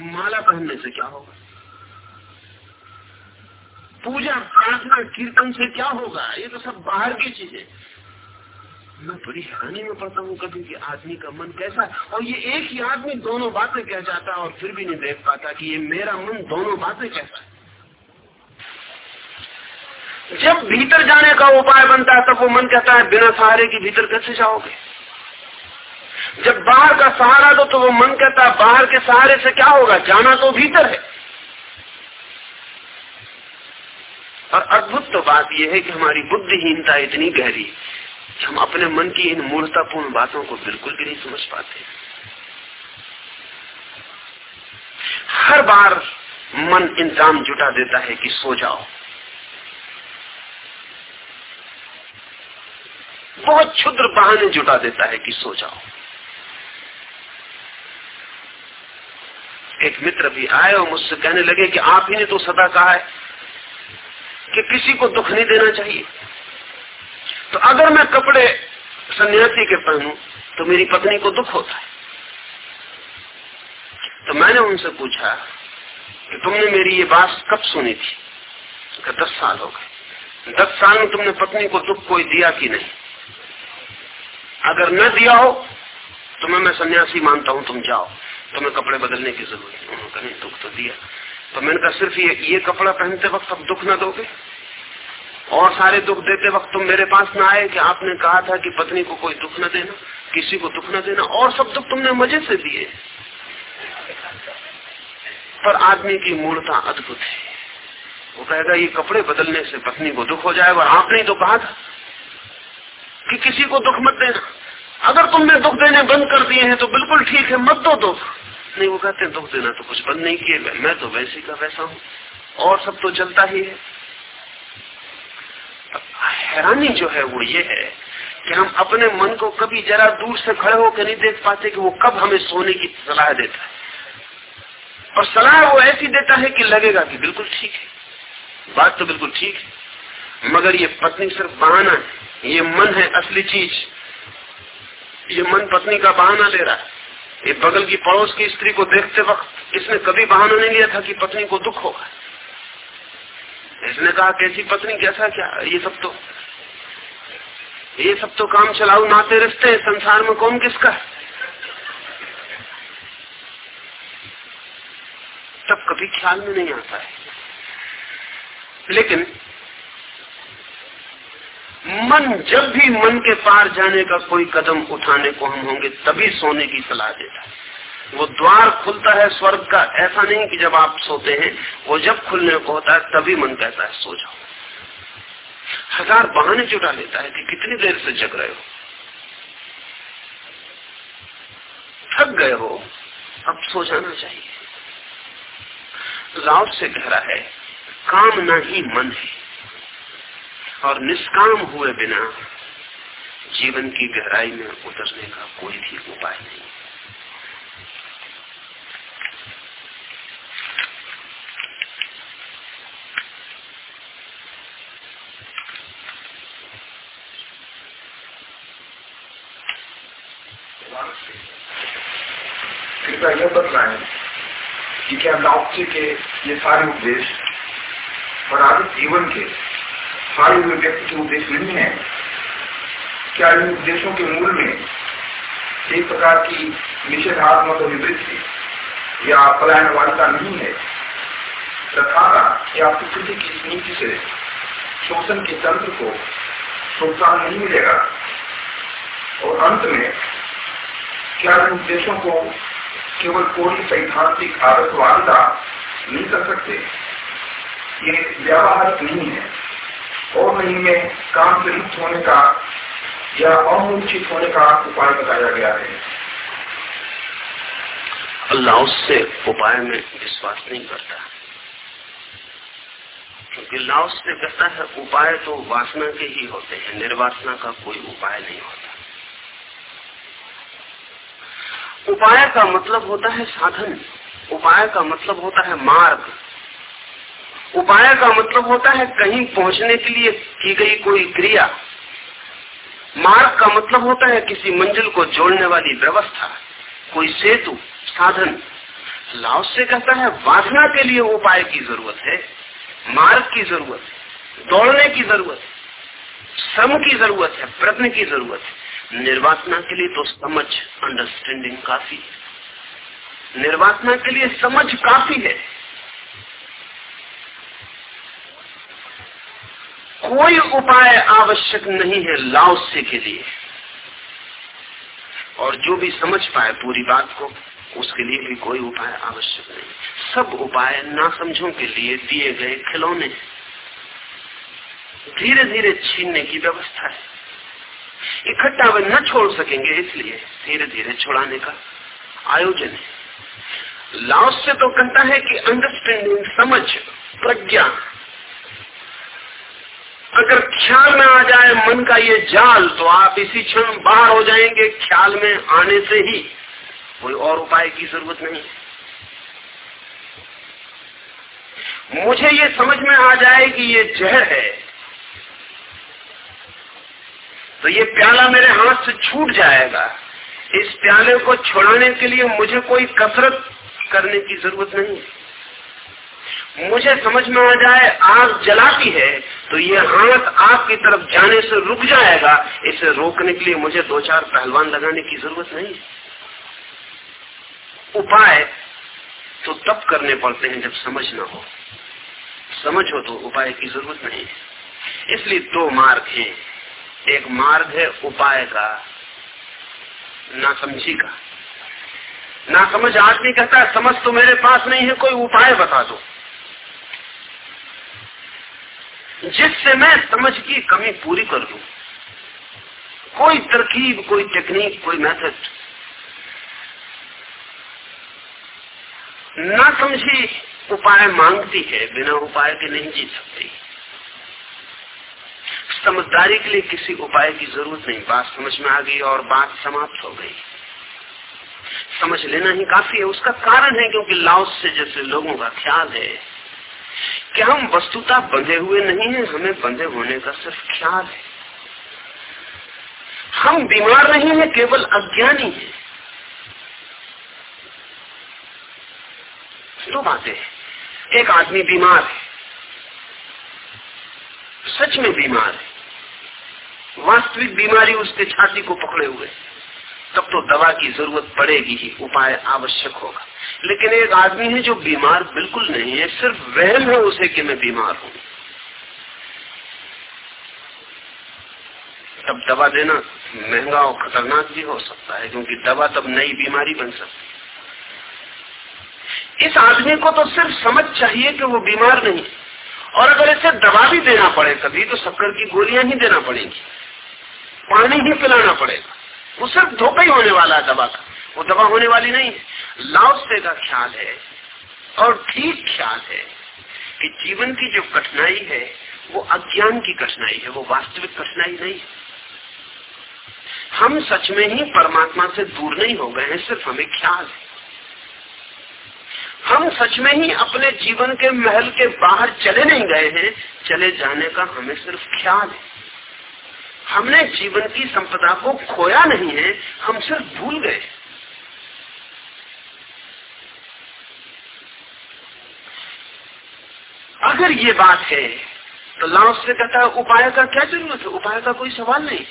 माला पहनने से क्या होगा? पूजा, प्रार्थना, कीर्तन से क्या होगा? ये तो सब बाहर की चीज़ें मैं बड़ी हानि में पड़ता हूँ कभी कि आदमी का मन कैसा है। और ये एक ही आदमी दोनों बातें कह जाता है और फिर भी नहीं देख पाता कि ये मेरा मन दोनों बातें कहता है। जब भीतर जाने का उपाय बनता है, तब वो मन कहता है, बिना सहारे के भीतर कैसे जाओगे? जब बाहर का सहारा दो तो वो मन कहता है, बाहर के सहारे से क्या होगा? जाना तो भीतर है। और अद्भुत तो बात यह है कि हमारी बुद्धिहीनता इतनी गहरी हम अपने मन की इन मूर्तापूर्ण बातों को बिल्कुल भी नहीं समझ पाते। हर बार मन इंतज़ाम जुटा देता है कि सो जाओ। बहुत क्षुद्र बहाने जुटा देता है कि सो जाओ। एक मित्र भी आए और मुझसे कहने लगे कि आप ही ने तो सदा कहा है कि किसी को दुख नहीं देना चाहिए। तो अगर मैं कपड़े सन्यासी के पहनू तो मेरी पत्नी को दुख होता है। तो मैंने उनसे पूछा कि तुमने मेरी ये बात कब सुनी थी? कि दस साल हो गए। दस साल में तुमने पत्नी को दुख कोई दिया कि नहीं? अगर न दिया हो तो मैं मैं सन्यासी मानता हूँ, तुम जाओ। तुम्हें कपड़े बदलने की ज़रूरत है। उन्होंने दुख तो दिया। तो मैंने कहा, सिर्फ़ ये ये कपड़ा पहनते वक्त अब दुख न दोगे? और सारे दुख देते वक्त तुम मेरे पास ना आए कि आपने कहा था कि पत्नी को कोई दुख न देना, किसी को दुख न देना, और सब दुख तुमने मज़े से दिए। पर आदमी की मूर्ता अद्भुत है। वो कहेगा, ये कपड़े बदलने से पत्नी को दुख हो जाएगा और आपने तो कहा था कि किसी को दुख मत देना। अगर तुमने दुख देने बंद कर दिए हैं तो बिल्कुल ठीक है, मत दो दुख। नहीं, वो कहते हैं, दुख देना तो कुछ बंद नहीं किए, मैं तो वैसी का वैसा हूँ, और सब तो चलता ही है। हैरानी जो है वो ये है कि हम अपने मन को कभी जरा दूर से खड़े होकर नहीं देख पाते कि वो कब हमें सोने की सलाह देता है। और सलाह वो ऐसी देता है कि लगेगा कि बिल्कुल ठीक है। बात तो बिल्कुल ठीक है। मगर ये पत्नी सिर्फ़ बहाना है। ये मन है असली चीज़। ये मन पत्नी का बहाना ले रहा है। ये बगल की पड़ोस की स्त्री को देखते वक्त इसने कभी बहाना नहीं लिया था कि पत्नी को दुख होगा। इसने कहा कैसी पत्नी कैसा क्या? ये सब तो ये सब तो काम चलाऊ नाते रिश्ते संसार में कौन किसका? तब कभी ख्याल में नहीं आता है। लेकिन मन, जब भी मन के पार जाने का कोई कदम उठाने को हम होंगे, तभी सोने की सलाह देता है। वो द्वार खुलता है स्वर्ग का, ऐसा नहीं कि जब आप सोते हैं, वो जब खुलने को होता है, तभी मन कहता है, सो जाओ। हज़ार बहाने जुटा लेता है कि कितनी देर से जग रहे हो। थक गए हो, अब सो जाना चाहिए। लाउड से कह है, काम कामना ही मन है। और निष्काम हुए बिना जीवन की गहराई में उतरने का कोई भी उपाय नहीं। यह बतलाएँ कि क्या डॉक्टर के ये सारे उपदेश आगे जीवन के सारे हुए व्यक्ति के उद्देश्य नहीं है। क्या इन उद्देश्यों के मूल में एक प्रकार की निषेधात्मक अभिवृत्ति या पलायनवादिता नहीं है? तथा या प्रकृति की नीति से शोषण के तंत्र को प्रोत्साहन नहीं मिलेगा? और अंत में, क्या इन उद्देश्यों को केवल कोई सैद्धांतिक आदर्शवादिता नहीं कर सकते। ये व्यावहारिक नहीं है और नहीं में काम से मुक्त होने का या अमूर्छित होने का उपाय बताया गया है। अल्लाह उससे उपाय में विश्वास नहीं करता। क्योंकि लाओस से कहता है, उपाय तो वासना के ही होते हैं, निर्वासना का कोई उपाय नहीं होता। उपाय का मतलब होता है साधन। उपाय का मतलब होता है मार्ग। उपाय का मतलब होता है कहीं पहुँचने के लिए की गई कोई क्रिया। मार्ग का मतलब होता है किसी मंजिल को जोड़ने वाली व्यवस्था, कोई सेतु, साधन। लाओस से कहता है वासना के लिए उपाय की ज़रूरत है, मार्ग की ज़रूरत है, दौड़ने की ज़रूरत है, श्रम की ज़रूरत है, प्रयत्न की ज़रूरत है। निर्वासना के लिए तो समझ अंडरस्टैंडिंग काफ़ी निर्वासना के लिए समझ काफ़ी है। कोई उपाय आवश्यक नहीं है लाओस्य के लिए। और जो भी समझ पाए पूरी बात को, उसके लिए भी कोई उपाय आवश्यक नहीं। सब उपाय नासमझों के लिए दिए गए खिलौने धीरे धीरे छीनने की व्यवस्था है। इकट्ठा वे न छोड़ सकेंगे, इसलिए धीरे धीरे छोड़ाने का आयोजन है। लाओस से तो कहता है कि अंडरस्टैंडिंग समझ, प्रज्ञा। अगर ख्याल में आ जाए, मन का ये जाल तो आप इसी क्षण बाहर हो जाएँगे, ख्याल में आने से ही। कोई और उपाय की ज़रूरत नहीं। मुझे ये समझ में आ जाए कि ये जहर है। तो ये प्याला मेरे हाथ से छूट जाएगा। इस प्याले को छोड़ाने के लिए मुझे कोई कसरत करने की ज़रूरत नहीं है। मुझे समझ में आ जाए, आग जलाती है तो ये हाथ आग की तरफ़ जाने से रुक जाएगा। इसे रोकने के लिए मुझे दो चार पहलवान लगाने की ज़रूरत नहीं उपाय तो तब करने पड़ते हैं जब समझ ना हो। समझ हो तो उपाय की ज़रूरत नहीं है। इसलिए दो मार्ग हैं। एक मार्ग है उपाय का ना समझी का। ना समझ आदमी कहता है, समझ तो मेरे पास नहीं है, कोई उपाय बता दो। जिससे मैं समझ की कमी पूरी कर दू। कोई तरकीब, कोई टेक्निक कोई मेथड ना समझी उपाय मांगती है, बिना उपाय के नहीं जी सकती। समझदारी के लिए किसी उपाय की ज़रूरत नहीं। बात समझ में आ गई और बात समाप्त हो गई। समझ लेना ही काफ़ी है। उसका कारण है क्योंकि लाओस से जैसे लोगों का ख्याल है कि हम वस्तुता बंधे हुए नहीं है, हमें बंधे होने का सिर्फ़ ख्याल है। हम बीमार नहीं है, केवल अज्ञानी है। दो बातें एक आदमी बीमार है, सच में बीमार है। वास्तविक बीमारी उसके छाती को पकड़े हुए। तब तो दवा की ज़रूरत पड़ेगी ही, उपाय आवश्यक होगा। लेकिन एक आदमी है जो बीमार बिल्कुल नहीं है, सिर्फ़ वहम है उसे कि मैं बीमार हूँ। तब दवा देना महँगा और खतरनाक भी हो सकता है, क्योंकि दवा तब नई बीमारी बन सकती है। इस आदमी को तो सिर्फ़ समझ चाहिए कि वो बीमार नहीं और अगर इसे दवा भी देना पड़े कभी तो शक्कर की गोलियाँ ही देना पड़ेगी। पानी ही पिलाना पड़ेगा। वो सिर्फ़ धोखा ही होने वाला है दवा का। वो दवा होने वाली नहीं है। लाओसे का ख्याल है और ठीक ख्याल है कि जीवन की जो कठिनाई है, वो अज्ञान की कठिनाई है, वो वास्तविक कठिनाई नहीं है। हम सच में ही परमात्मा से दूर नहीं हो गए हैं, सिर्फ़ हमें ख्याल है। हम सच में ही अपने जीवन के महल के बाहर चले नहीं गए हैं, चले जाने का हमें सिर्फ़ ख्याल है। हमने जीवन की संपदा को खोया नहीं है, हम सिर्फ़ भूल गए। अगर ये बात है तो लाओस से कहता है, उपाय का क्या ज़रूरत है? उपाय का कोई सवाल नहीं।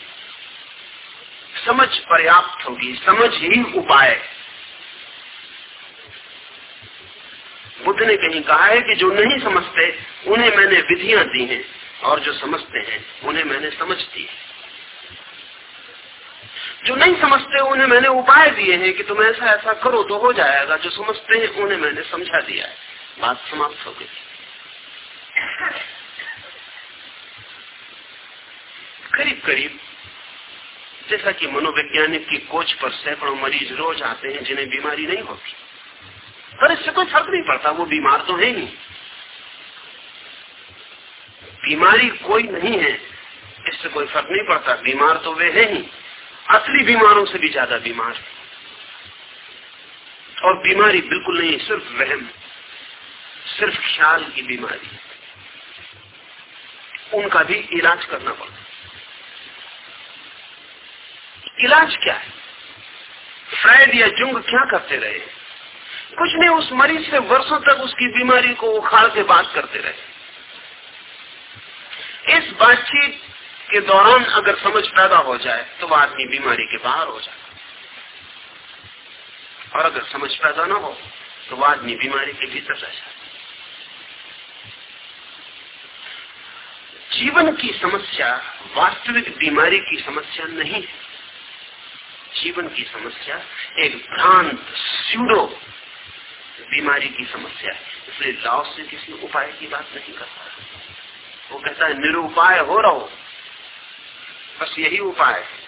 समझ पर्याप्त होगी, समझ ही उपाय। बुद्ध ने कहीं कहा है कि जो नहीं समझते, उन्हें मैंने विधियाँ दी हैं, और जो समझते हैं, उन्हें मैंने समझ दी जो नहीं समझते उन्हें मैंने उपाय दिए हैं कि तुम ऐसा ऐसा करो तो हो जाएगा। जो समझते हैं उन्हें मैंने समझा दिया है। बात समाप्त हो गई। करीब करीब जैसा कि मनोवैज्ञानिक की कोच पर सैकड़ों मरीज़ रोज आते हैं जिन्हें बीमारी नहीं होती। पर इससे कोई फ़र्क नहीं पड़ता, वो बीमार तो है ही। बीमारी कोई नहीं है, इससे कोई फ़र्क नहीं पड़ता। बीमार तो वे है ही। असली बीमारों से भी ज़्यादा बीमार। है और बीमारी बिल्कुल नहीं सिर्फ़ वहम, सिर्फ़ ख्याल की बीमारी। उनका भी इलाज करना पड़ता इलाज क्या है? फ्राइड या जुंग क्या करते रहे? कुछ नहीं, उस मरीज़ से वर्षों तक उसकी बीमारी को उखाड़ के बात करते रहे। इस बातचीत के दौरान अगर समझ पैदा हो जाए तो वह आदमी बीमारी के बाहर हो जाए और अगर समझ पैदा ना हो तो वह आदमी बीमारी के भीतर रह जाए जीवन की समस्या वास्तविक बीमारी की समस्या नहीं है। जीवन की समस्या एक भ्रांत स्यूडो बीमारी की समस्या है। इसलिए लाओ से किसी उपाय की बात नहीं करता वो कहता है, निरुपाय हो रहो। बस यही उपाय है।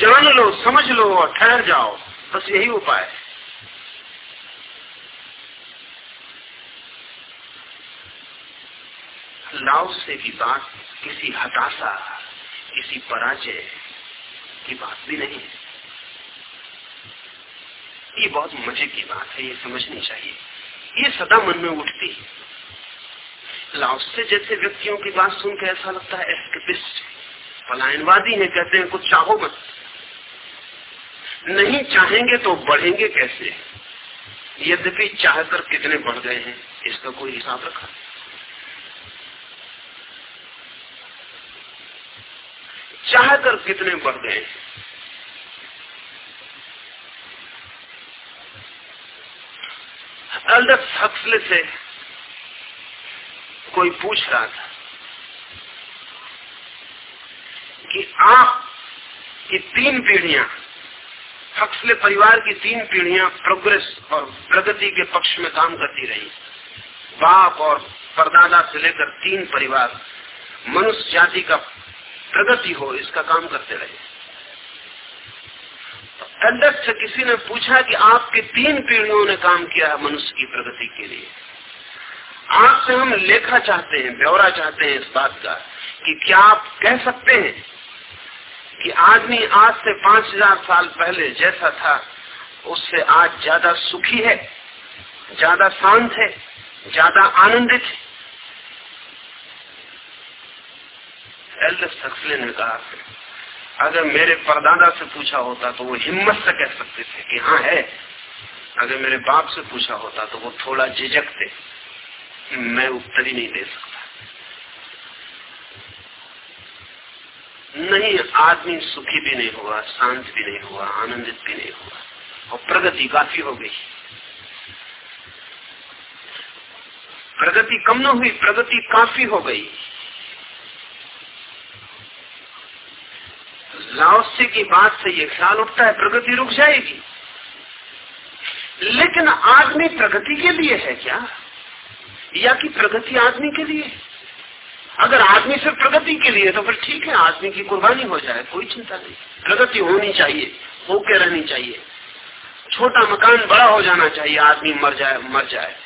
जान लो, समझ लो और ठहर जाओ। बस यही उपाय है। लाओसे की बात, किसी हताशा, किसी पराजय की बात भी नहीं है। ये बहुत मज़े की बात है, ये समझनी चाहिए। ये सदा मन में उठती है। लाओस से जैसे व्यक्तियों की बात सुनकर ऐसा लगता है एस्केपिस्ट पलायनवादी है, कहते हैं, कुछ चाहो मत। नहीं चाहेंगे तो बढ़ेंगे कैसे? यद्यपि चाहकर कितने बढ़ गए हैं, इसका कोई हिसाब रखा? चाहकर कितने बढ़ गए हैं। अल्दस हक्सले से कोई पूछ रहा था। कि आप की तीन पीढ़ियाँ हक्सले परिवार की तीन पीढ़ियाँ प्रोग्रेस और प्रगति के पक्ष में काम करती रही। बाप और परदादा से लेकर तीन परिवार, मनुष्य जाति का प्रगति हो, इसका काम करते रहे। से किसी ने पूछा कि आपके तीन पीढ़ियों ने काम किया है मनुष्य की प्रगति के लिए। आपसे हम लेखा चाहते हैं, ब्यौरा चाहते हैं इस बात का कि क्या आप कह सकते हैं कि आदमी आज से पाँच हज़ार साल पहले जैसा था, उससे आज ज़्यादा सुखी है, ज़्यादा शांत है, ज़्यादा आनंदित है। एल्डस सक्सले ने कहा, अगर मेरे परदादा से पूछा होता तो वो हिम्मत से कह सकते थे कि हाँ है। अगर मेरे बाप से पूछा होता तो वो थोड़ा झिझकते। मैं उत्तर ही नहीं दे सकता। नहीं, आदमी सुखी भी नहीं हुआ, शांत भी नहीं हुआ, आनंदित भी नहीं हुआ, और प्रगति काफ़ी हो गई। प्रगति कम न हुई, प्रगति काफ़ी हो गई। लाओसे की बात से ये ख्याल उठता है, प्रगति रुक जाएगी। लेकिन आदमी प्रगति के लिए है क्या? या कि प्रगति आदमी के लिए? अगर आदमी सिर्फ़ प्रगति के लिए तो फिर ठीक है, आदमी की कुर्बानी हो जाए, कोई चिंता नहीं। प्रगति होनी चाहिए, होके रहनी चाहिए। छोटा मकान बड़ा हो जाना चाहिए, आदमी मर जाए मर जाए।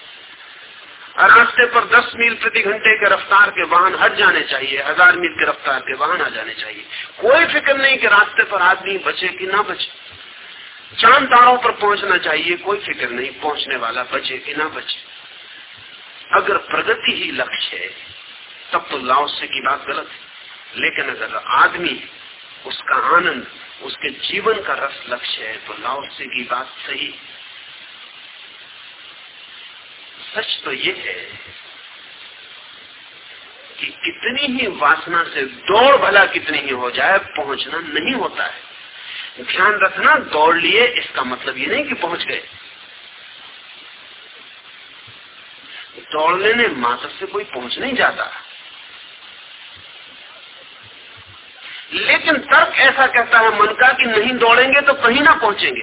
रास्ते पर 10 मील प्रति घंटे के रफ्तार के वाहन हट जाने चाहिए, हज़ार मील के रफ्तार के वाहन आ जाने चाहिए। कोई फ़िक्र नहीं कि रास्ते पर आदमी बचे कि ना बचे। चाँद तारों पर पहुँचना चाहिए, कोई फ़िक्र नहीं, पहुँचने वाला बचे कि ना बचे। अगर प्रगति ही लक्ष्य है तब तो लाओसे की बात गलत है। लेकिन अगर आदमी, उसका आनंद, उसके जीवन का रस लक्ष्य है तो लाओसे की बात सही। सच तो ये है कि कितनी ही वासना से दौड़ भला कितनी ही हो जाए, पहुँचना नहीं होता है। ध्यान रखना, दौड़ लिए, इसका मतलब ये नहीं कि पहुँच गए। दौड़ लेने मात्र से कोई पहुँच नहीं जाता। लेकिन तर्क ऐसा कहता है, मन का कि नहीं दौड़ेंगे तो कहीं ना पहुँचेंगे।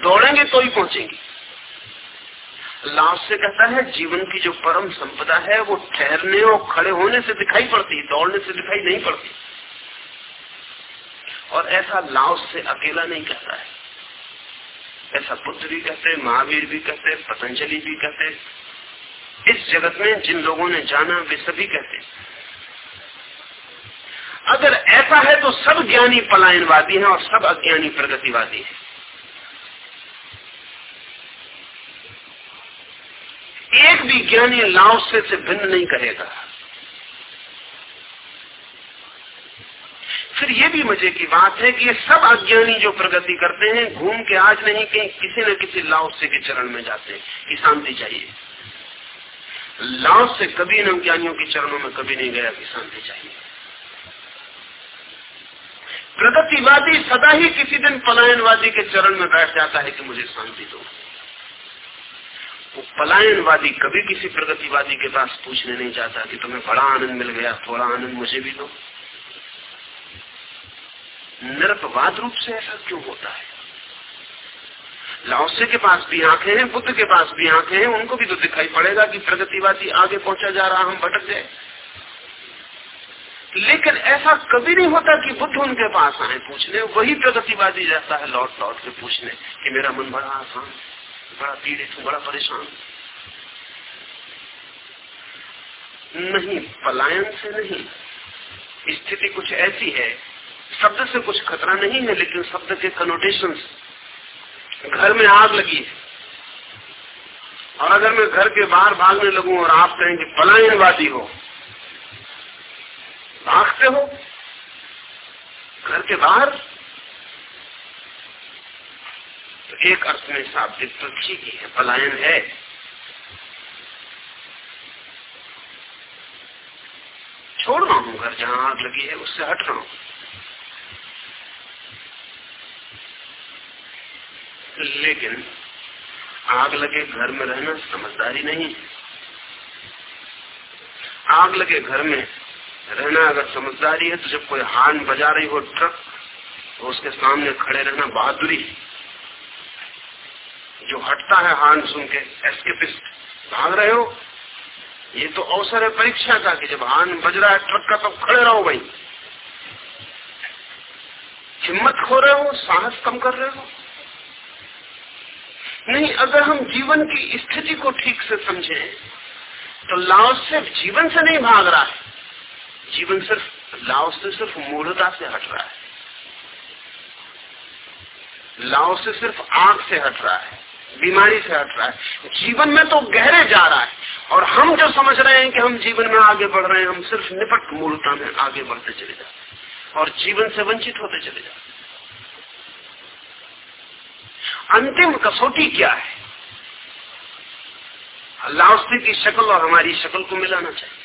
दौड़ेंगे तो ही पहुँचेंगे। लाभ से कहता है, जीवन की जो परम संपदा है, वो ठहरने और खड़े होने से दिखाई पड़ती है दौड़ने से दिखाई नहीं पड़ती। और ऐसा लाव से अकेला नहीं कहता है। ऐसा बुद्ध भी कहते महावीर भी कहते पतंजलि भी कहते इस जगत में जिन लोगों ने जाना, वे सभी कहते अगर ऐसा है तो सब ज्ञानी पलायनवादी हैं और सब अज्ञानी प्रगतिवादी हैं। एक भी ज्ञानी लाओसे से भिन्न नहीं करेगा। फिर यह भी मज़े की बात है कि ये सब अज्ञानी जो प्रगति करते हैं, घूम के आज नहीं, कहीं किसी न किसी लाओसे के चरण में जाते हैं कि शांति चाहिए। लाओस से कभी इन अज्ञानियों के चरणों में कभी नहीं गया कि शांति चाहिए। प्रगतिवादी सदा ही किसी दिन पलायनवादी के चरण में बैठ जाता है कि मुझे शांति दो। वो पलायनवादी कभी किसी प्रगतिवादी के पास पूछने नहीं जाता कि तुम्हें बड़ा आनंद मिल गया, थोड़ा आनंद मुझे भी दो। निरपवाद रूप से ऐसा क्यों होता है? लाओसे के पास भी आँखें हैं, बुद्ध के पास भी आँखें हैं, उनको भी तो दिखाई पड़ेगा कि प्रगतिवादी आगे पहुँचा जा रहा, हम भटक गए। लेकिन ऐसा कभी नहीं होता कि बुद्ध उनके पास आए पूछने। वही प्रगतिवादी रहता है लौट लौट के पूछने कि मेरा मन बड़ा आसान, बड़ा पीड़ित हूँ, बड़ा परेशान। नहीं, पलायन से नहीं। स्थिति कुछ ऐसी है। शब्द से कुछ खतरा नहीं है, लेकिन शब्द के कनोटेशन घर में आग लगी है। और अगर मैं घर के बाहर भागने लगूं और आप कहें कि पलायनवादी हो भागते हो? घर के बाहर? तो एक अर्थ में शाब्दिक ठीक ही है, पलायन है। छोड़ रहा हूँ घर, जहाँ आग लगी है, उससे हट रहा हूँ। लेकिन आग लगे घर में रहना समझदारी नहीं। आग लगे घर में रहना, अगर समझदारी है तो जब कोई हार्न बजा रही हो ट्रक तो उसके सामने खड़े रहना बहादुरी जो हटता है हार्न सुन के एस्केपिस्ट भाग रहे हो? ये तो अवसर है परीक्षा का कि जब हार्न बज रहा है ट्रक का, तब तो खड़े रहो भाई। हिम्मत खो रहे हो, साहस कम कर रहे हो? नहीं, अगर हम जीवन की स्थिति को ठीक से समझें तो लाओ सिर्फ़ जीवन से नहीं भाग रहा है। जीवन सिर्फ़ लाओ से सिर्फ़ मूढ़ता से हट रहा है। लाओ से सिर्फ़ आँख से हट रहा है, बीमारी से हट रहा है। जीवन में तो गहरे जा रहा है और हम जो समझ रहे हैं कि हम जीवन में आगे बढ़ रहे हैं, हम सिर्फ़ निपट मूलता में आगे बढ़ते चले जाते और जीवन से वंचित होते चले जाते अंतिम कसौटी क्या है? लाओसे की शक्ल और हमारी शक्ल को मिलाना चाहिए।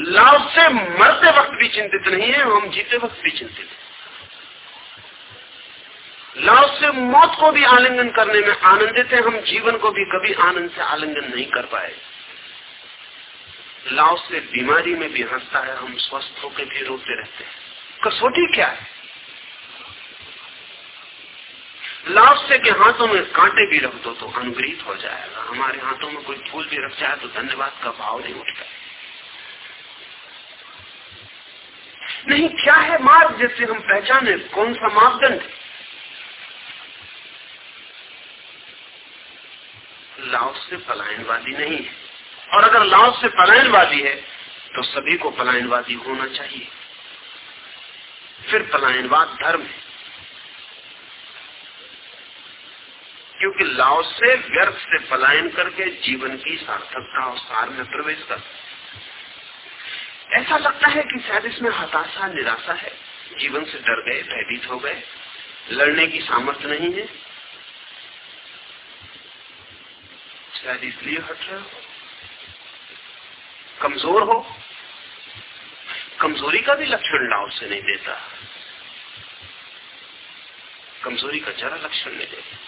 लाभ से मरते वक्त भी चिंतित नहीं है, हम जीते वक्त भी चिंतित हैं। लाभ से मौत को भी आलिंगन करने में आनंदित है, हम जीवन को भी कभी आनंद से आलिंगन नहीं कर पाए। लाभ से बीमारी में भी हंसता है, हम स्वस्थ होकर भी रोते रहते हैं। कसौटी क्या है? लाभ से के हाथों में कांटे भी रख दो तो अनुग्रहित हो जाएगा। हमारे हाथों में कोई फूल भी रख जाए तो धन्यवाद का भाव नहीं उठता है नहीं, क्या है मार्ग जिससे हम पहचाने? कौन सा मापदंड? लाओ से पलायनवादी नहीं है। और अगर लाओ से पलायनवादी है तो सभी को पलायनवादी होना चाहिए। फिर पलायनवाद धर्म है। क्योंकि लाओ से व्यर्थ से पलायन करके जीवन की सार्थकता और सार में प्रवेश कर ऐसा लगता है कि शायद इसमें हताशा, निराशा है। जीवन से डर गए, भयभीत हो गए। लड़ने की सामर्थ्य नहीं है। शायद इसलिए हट रहे हो। कमज़ोर हो। कमज़ोरी का भी लक्षण लाओ से नहीं देता। कमज़ोरी का जरा लक्षण नहीं देता।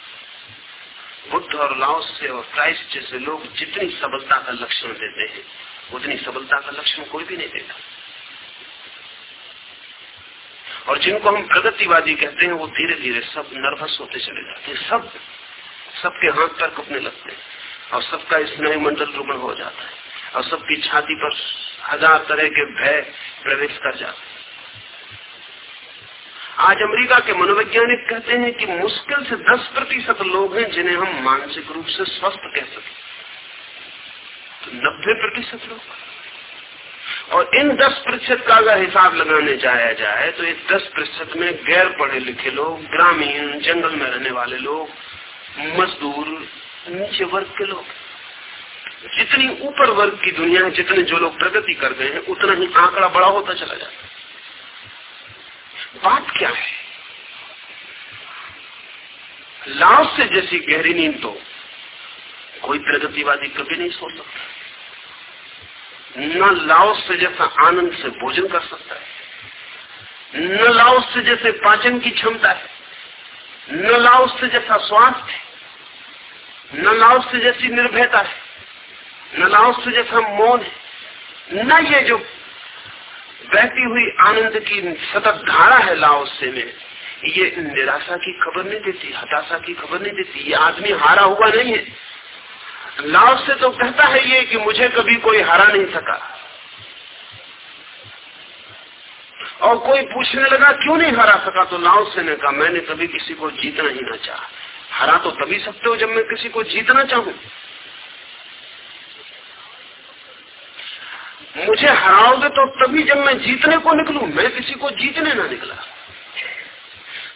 बुद्ध और लाओस से और क्राइस्ट जैसे लोग जितनी सबलता का लक्षण देते हैं उतनी सबलता का लक्षण कोई भी नहीं देता। और जिनको हम प्रगतिवादी कहते हैं, वो धीरे धीरे सब नर्वस होते चले जाते हैं। सब, सबके हाथ पर कपने लगते हैं। और सबका स्नायु मंडल रुग्ण हो जाता है। और सबकी छाती पर हज़ार तरह के भय प्रवेश कर जाते हैं। आज अमेरिका के मनोवैज्ञानिक कहते हैं कि मुश्किल से 10 प्रतिशत लोग हैं जिन्हें हम मानसिक रूप से स्वस्थ कह सकते नब्बे प्रतिशत लोग। और इन दस प्रतिशत का अगर हिसाब लगाने जाया जाए तो इस दस प्रतिशत में गैर पढ़े लिखे लोग, ग्रामीण, जंगल में रहने वाले लोग, मजदूर, नीचे वर्ग के लोग। जितनी ऊपर वर्ग की दुनिया है, जितने जो लोग प्रगति कर गए हैं, उतना ही आंकड़ा बड़ा होता चला जाता है। बात क्या है? लाभ से जैसी गहरी नींद तो कोई प्रगतिवादी कभी नहीं सोच सकता। न लाओस से जैसा आनंद से भोजन कर सकता है। न लाओस से जैसे पाचन की क्षमता है। न लाओस से जैसा स्वास्थ्य न लाओस से जैसी निर्भयता है। न लाओस से जैसा मौन है। न ये जो बहती हुई आनंद की सतत धारा है लाओस से में, ये निराशा की खबर नहीं देती, हताशा की खबर नहीं देती। ये आदमी हारा हुआ नहीं है। लाभ से तो कहता है ये कि मुझे कभी कोई हरा नहीं सका। और कोई पूछने लगा, क्यों नहीं हरा सका? तो लाओ से ने कहा, मैंने कभी किसी को जीतना ही ना चाहा। हरा तो तभी सकते हो जब मैं किसी को जीतना चाहूँ। मुझे हराओगे तो तभी जब मैं जीतने को निकलू, मैं किसी को जीतने ना निकला।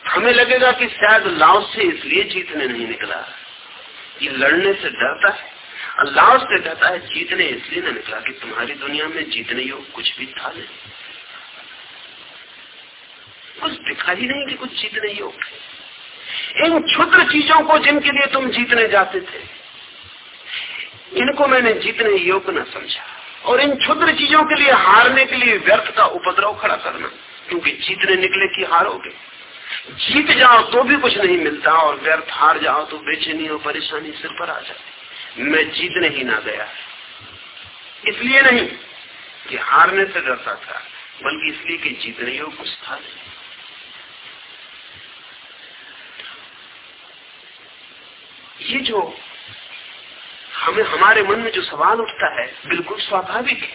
हमें लगेगा कि शायद लाओ से इसलिए जीतने नहीं निकला। ये लड़ने से डरता है, अल्लाह से कहता है, जीतने इसलिए ना निकला कि तुम्हारी दुनिया में जीतने योग कुछ भी था नहीं। कुछ दिखा ही नहीं कि कुछ जीतने योग इन क्षुद्र चीज़ों को जिनके लिए तुम जीतने जाते थे, इनको मैंने जीतने योग न समझा। और इन क्षुद्र चीज़ों के लिए हारने के लिए व्यर्थ का उपद्रव खड़ा करना, क्योंकि जीतने निकले की हारोगे। जीत जाओ तो भी कुछ नहीं मिलता और व्यर्थ हार जाओ तो बेचैनी और परेशानी सिर पर आ जाती मैं जीतने ही ना गया। इसलिए नहीं कि हारने से डरता था, बल्कि इसलिए कि जीतने योग कुछ था नहीं। ये जो हमें, हमारे मन में जो सवाल उठता है, बिल्कुल स्वाभाविक है।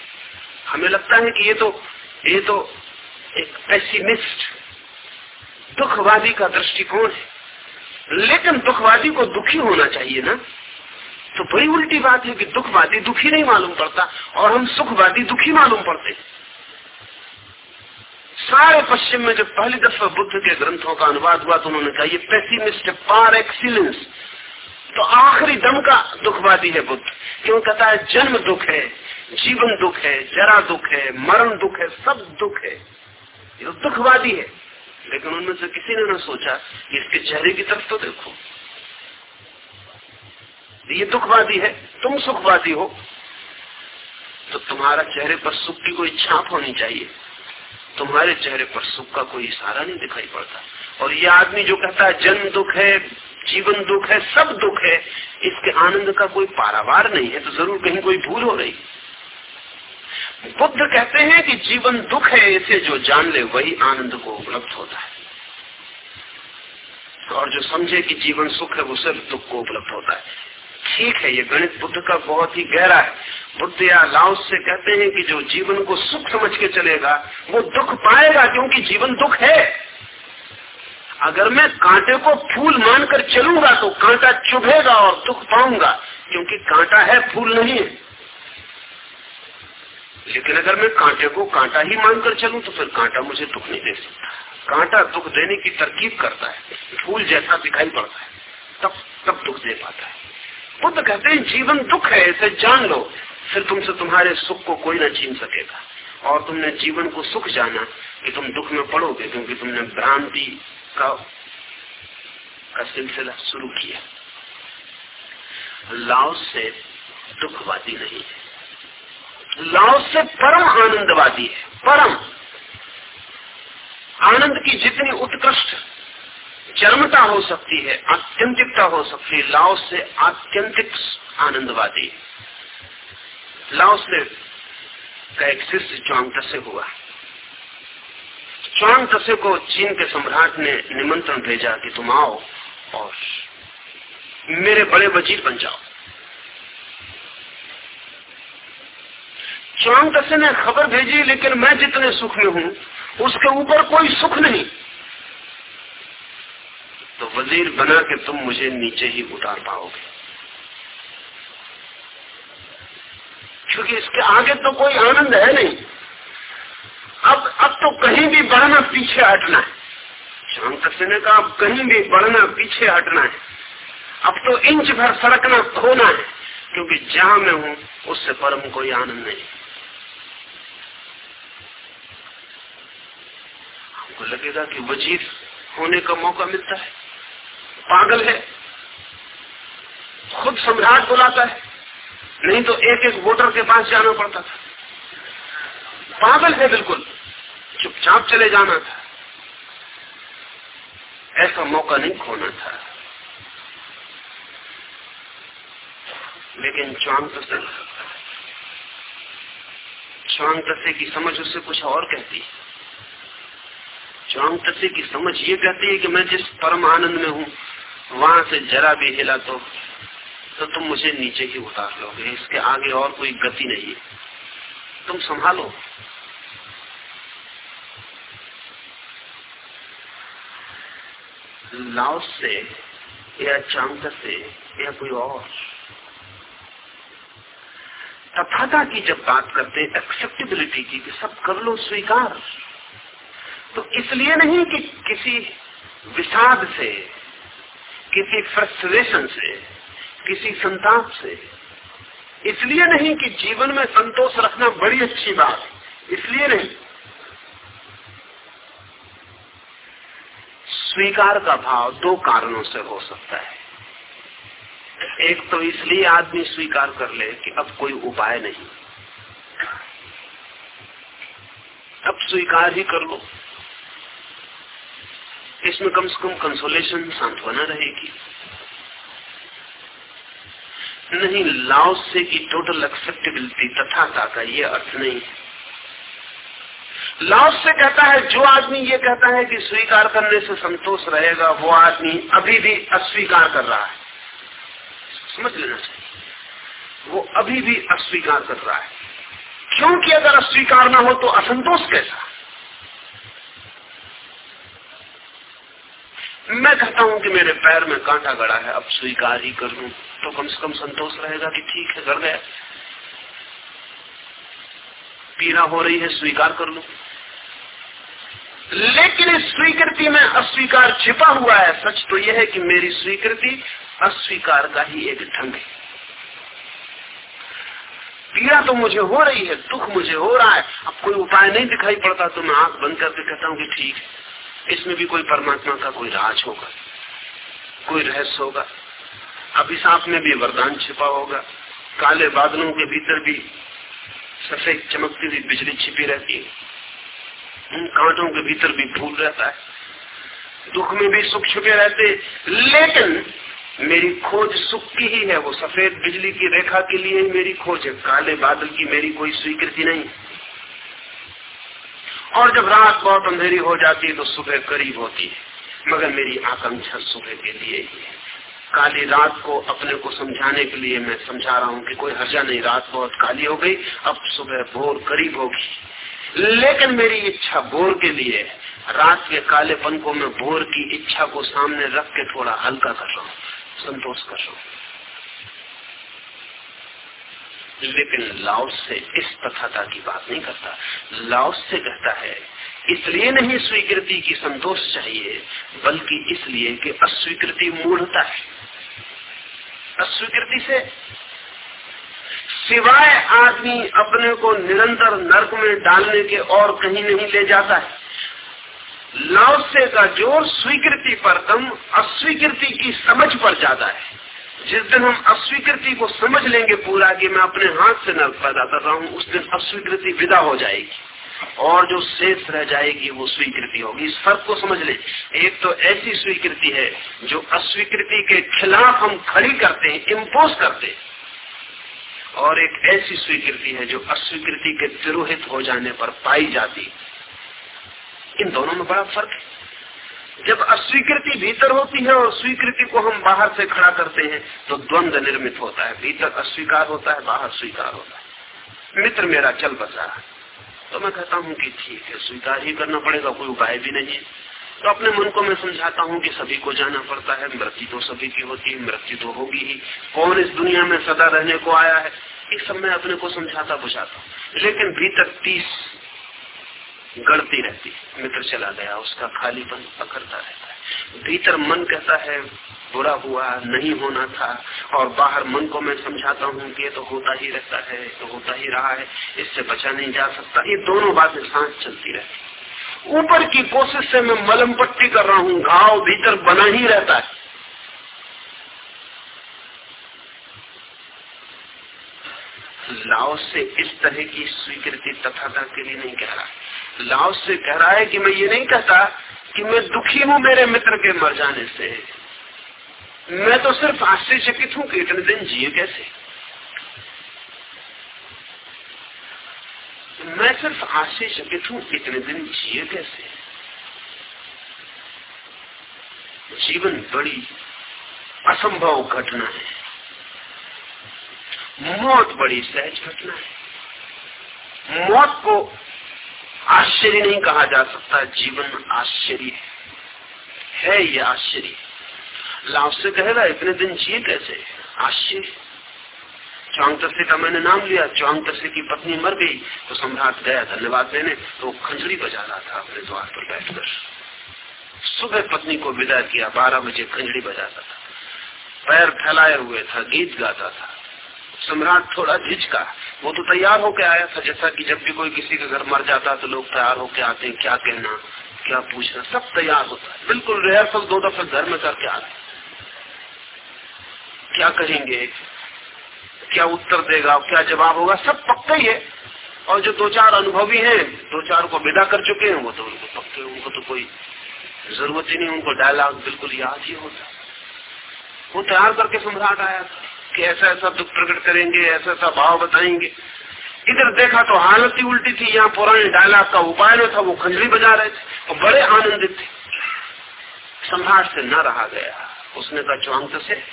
हमें लगता है कि ये तो ये तो एक पेसिमिस्ट दुखवादी का दृष्टिकोण है। लेकिन दुखवादी को दुखी होना चाहिए ना। तो बड़ी उल्टी बात है कि दुखवादी दुखी नहीं मालूम पड़ता, और हम सुखवादी दुखी मालूम पड़ते सारे पश्चिम में जब पहली दफ़ा बुद्ध के ग्रंथों का अनुवाद हुआ तो उन्होंने कहा, ये पेसिमिस्ट पार एक्सीलेंस तो आखिरी दम का दुखवादी है बुद्ध। क्यों? कहता है, जन्म दुख है, जीवन दुख है, जरा दुख है, मरण दुख है, सब दुख है। ये तो दुखवादी है। लेकिन उनमें से किसी ने ना सोचा कि इसके चेहरे की तरफ़ तो देखो। ये दुखवादी है, तुम सुखवादी हो। तो तुम्हारा चेहरे पर सुख की कोई छाप होनी चाहिए। तुम्हारे चेहरे पर सुख का कोई इशारा नहीं दिखाई पड़ता। और ये आदमी जो कहता है जन्म दुख है, जीवन दुख है, सब दुख है, इसके आनंद का कोई पारावार नहीं है तो ज़रूर कहीं कोई भूल हो रही। बुद्ध कहते हैं कि जीवन दुख है, इसे जो जान ले, वही आनंद को उपलब्ध होता है। और जो समझे कि जीवन सुख है, वो सिर्फ़ दुख को उपलब्ध होता है। ठीक है, ये गणित बुद्ध का बहुत ही गहरा है। बुद्ध या लाओस से कहते हैं कि जो जीवन को सुख समझ के चलेगा, वो दुख पाएगा, क्योंकि जीवन दुख है। अगर मैं कांटे को फूल मानकर चलूँगा तो कांटा चुभेगा और दुख पाऊँगा, क्योंकि कांटा है, फूल नहीं है। लेकिन अगर मैं कांटे को कांटा ही मानकर चलूँ तो फिर कांटा मुझे दुख नहीं दे सकता। कांटा दुख देने की तरकीब करता है, फूल जैसा दिखाई पड़ता है, तब तब दुख दे पाता है। बुद्ध कहते हैं, जीवन दुख है, इसे जान लो, फिर तुमसे तुम्हारे सुख को कोई न छीन सकेगा। और तुमने जीवन को सुख जाना कि तुम दुख में पड़ोगे, क्योंकि तुमने भ्रांति का का सिलसिला शुरू किया। लाओ से दुखवादी नहीं है। लाओस से परम आनंदवादी है, परम। आनंद की जितनी उत्कृष्ट चरमता हो सकती है, आत्यंतिकता हो सकती है लाओस से आत्यंतिक आनंदवादी लाओस से का एक शिष्य चौंग हुआ। च्वांग तसे को चीन के सम्राट ने निमंत्रण भेजा कि तुम आओ और मेरे बड़े वज़ीर बन जाओ। तसे ने खबर भेजी, लेकिन मैं जितने सुख में हूँ, उसके ऊपर कोई सुख नहीं। तो वज़ीर बना के तुम मुझे नीचे ही उतार पाओगे। क्योंकि इसके आगे तो कोई आनंद है नहीं। अब अब तो कहीं भी बढ़ना, पीछे हटना है। शांत ने कहा, अब कहीं भी बढ़ना, पीछे हटना है। अब तो इंच भर सड़कना खोना है। क्योंकि जहाँ मैं हूँ, उससे परम कोई आनंद नहीं। हमको लगेगा कि वज़ीर होने का मौका मिलता है। पागल है। खुद सम्राट बुलाता है। नहीं तो एक एक वोटर के पास जाना पड़ता था। पागल है बिल्कुल। चुपचाप चले जाना था। ऐसा मौका नहीं खोना था। लेकिन च्वांग तसे च्वांग तसे की समझ उससे कुछ और कहती है। चौंकसी की समझ ये कहती है कि मैं जिस परम आनंद में हूँ, वहाँ से जरा भी हिला तो तो तुम मुझे नीचे ही उतार लोगे। इसके आगे और कोई गति नहीं है। तुम संभालो। लाओ से या चाँद से या कोई और। तथाता की जब बात करते एक्सेप्टेबिलिटी की कि सब कर लो, स्वीकार। तो इसलिए नहीं कि किसी विषाद से, किसी फ्रस्ट्रेशन से, किसी संताप से। इसलिए नहीं कि जीवन में संतोष रखना बड़ी अच्छी बात इसलिए नहीं। स्वीकार का भाव दो कारणों से हो सकता है। एक तो इसलिए आदमी स्वीकार कर ले कि अब कोई उपाय नहीं। अब स्वीकार ही कर लो। इसमें कम से कम कंसोलेशन सांत्वना रहेगी। नहीं लाओस से की टोटल एक्सेप्टेबिलिटी तथा का ये अर्थ नहीं है। लाओस से कहता है, जो आदमी ये कहता है कि स्वीकार करने से संतोष रहेगा, वो आदमी अभी भी अस्वीकार कर रहा है। समझ लेना चाहिए। वो अभी भी अस्वीकार कर रहा है। क्योंकि अगर अस्वीकार ना हो तो असंतोष कैसा? मैं कहता हूँ कि मेरे पैर में कांटा गड़ा है, अब स्वीकार ही कर लू। तो कम से कम संतोष रहेगा कि ठीक है, गड़ गया। पीड़ा हो रही है, स्वीकार कर लू। लेकिन इस स्वीकृति में अस्वीकार छिपा हुआ है। सच तो यह है कि मेरी स्वीकृति अस्वीकार का ही एक ढंग है। पीड़ा तो मुझे हो रही है, दुख मुझे हो रहा है। अब कोई उपाय नहीं दिखाई पड़ता तो मैं आँख बंद करके कहता हूँ कि ठीक है। इसमें भी कोई परमात्मा का कोई राज होगा, कोई रहस्य होगा। अभिशाप में भी वरदान छिपा होगा। काले बादलों के भीतर भी सफ़ेद चमकती हुई बिजली छिपी रहती है। उन कांटों के भीतर भी फूल रहता है। दुख में भी सुख छुपे रहते लेकिन मेरी खोज सुख की ही है। वो सफ़ेद बिजली की रेखा के लिए मेरी खोज है। काले बादल की मेरी कोई स्वीकृति नहीं। और जब रात बहुत अंधेरी हो जाती है तो सुबह करीब होती है। मगर मेरी आकांक्षा सुबह के लिए ही है। काली रात को अपने को समझाने के लिए मैं समझा रहा हूँ कि कोई हर्जा नहीं, रात बहुत काली हो गई, अब सुबह भोर करीब होगी। लेकिन मेरी इच्छा भोर के लिए रात के कालेपन को मैं भोर की इच्छा को सामने रख के थोड़ा हल्का कर रहा हूँ। संतोष कर रहा हूँ। लेकिन लाओस से इस तथाता की बात नहीं करता। लाओस से कहता है, इसलिए नहीं स्वीकृति की संतोष चाहिए, बल्कि इसलिए कि अस्वीकृति मूढ़ता है। अस्वीकृति से सिवाय आदमी अपने को निरंतर नर्क में डालने के और कहीं नहीं ले जाता है। लाओसे का ज़ोर स्वीकृति पर कम अस्वीकृति की समझ पर ज़्यादा है। जिस दिन हम अस्वीकृति को समझ लेंगे पूरा कि मैं अपने हाथ से नर्क पैदा कर रहा हूँ, उस दिन अस्वीकृति विदा हो जाएगी। और जो शेष रह जाएगी, वो स्वीकृति होगी। इस फ़र्क को समझ ले। एक तो ऐसी स्वीकृति है, जो अस्वीकृति के खिलाफ हम खड़ी करते हैं इम्पोज करते हैं। और एक ऐसी स्वीकृति है, जो अस्वीकृति के तिरोहित हो जाने पर पाई जाती इन दोनों में बड़ा फ़र्क है। जब अस्वीकृति भीतर होती है और स्वीकृति को हम बाहर से खड़ा करते हैं तो द्वंद निर्मित होता है। भीतर अस्वीकार होता है, बाहर स्वीकार होता है। मित्र मेरा, चल बसा। तो मैं कहता हूँ कि ठीक है, स्वीकार ही करना पड़ेगा, कोई उपाय भी नहीं है। तो अपने मन को मैं समझाता हूँ कि सभी को जाना पड़ता है, मृत्यु तो सभी की होती है, मृत्यु तो होगी ही। कौन इस दुनिया में सदा रहने को आया है, इस सब मैं अपने को समझाता बुझाता हूँ। लेकिन भीतर तीस गढ़ती रहती है, मित्र चला गया, उसका खालीपन पकड़ता रहता है। भीतर मन कहता है, बुरा हुआ, नहीं होना था, और बाहर मन को मैं समझाता हूँ कि ये तो होता ही रहता है तो होता ही रहा है, इससे बचा नहीं जा सकता। ये दोनों बातें सांस चलती रहती ऊपर की कोशिश से मैं मलम पट्टी कर रहा हूँ, घाव भीतर बना ही रहता है। लाओ से इस तरह की स्वीकृति तथाता के लिए नहीं कह रहा। लाओस से कह रहा है कि मैं ये नहीं कहता कि मैं दुखी हूँ मेरे मित्र के मर जाने से। मैं तो सिर्फ़ आश्चर्यचकित हूँ कि इतने दिन जिए कैसे? मैं सिर्फ़ आश्चर्यचकित हूँ इतने दिन जिए कैसे? जीवन बड़ी असंभव घटना है। मौत बड़ी सहज घटना है। मौत को आश्चर्य नहीं कहा जा सकता, जीवन आश्चर्य है। ये आश्चर्य। लाभ से कहेगा इतने दिन जिए कैसे? आश्चर्य। चौंग का मैंने नाम लिया चौंग की पत्नी मर गई तो सम्राट गया, धन्यवाद देने तो खंजड़ी बजा रहा था अपने द्वार पर बैठकर। सुबह पत्नी को विदा किया, बारह बजे खंजड़ी बजाता था। पैर फैलाए हुए था, गीत गाता था। सम्राट थोड़ा झिझका। वो तो तैयार होके आया था, जैसा कि जब भी कोई किसी के घर मर जाता तो लोग तैयार होके आते हैं, क्या कहना, क्या पूछना, सब तैयार होता है। बिल्कुल रिहर्सल दो दफे घर में करके आते क्या कहेंगे? क्या उत्तर देगा, क्या जवाब होगा, सब पक्का ही है। और जो दो चार अनुभवी हैं, दो चार को विदा कर चुके हैं, वो तो उनको पक्के उनको तो कोई ज़रूरत ही नहीं, उनको डायलॉग बिल्कुल याद ही होता वो तैयार करके सम्राट आया था। कि ऐसा ऐसा दुख प्रकट करेंगे, ऐसा ऐसा भाव बताएँगे। इधर देखा तो हालत ही उल्टी थी, यहाँ पुराने डायलॉग का उपाय न था वो खंजरी बजा रहे थे और बड़े आनंदित थे। सम्राट से न रहा गया। उसने कहा चौंक से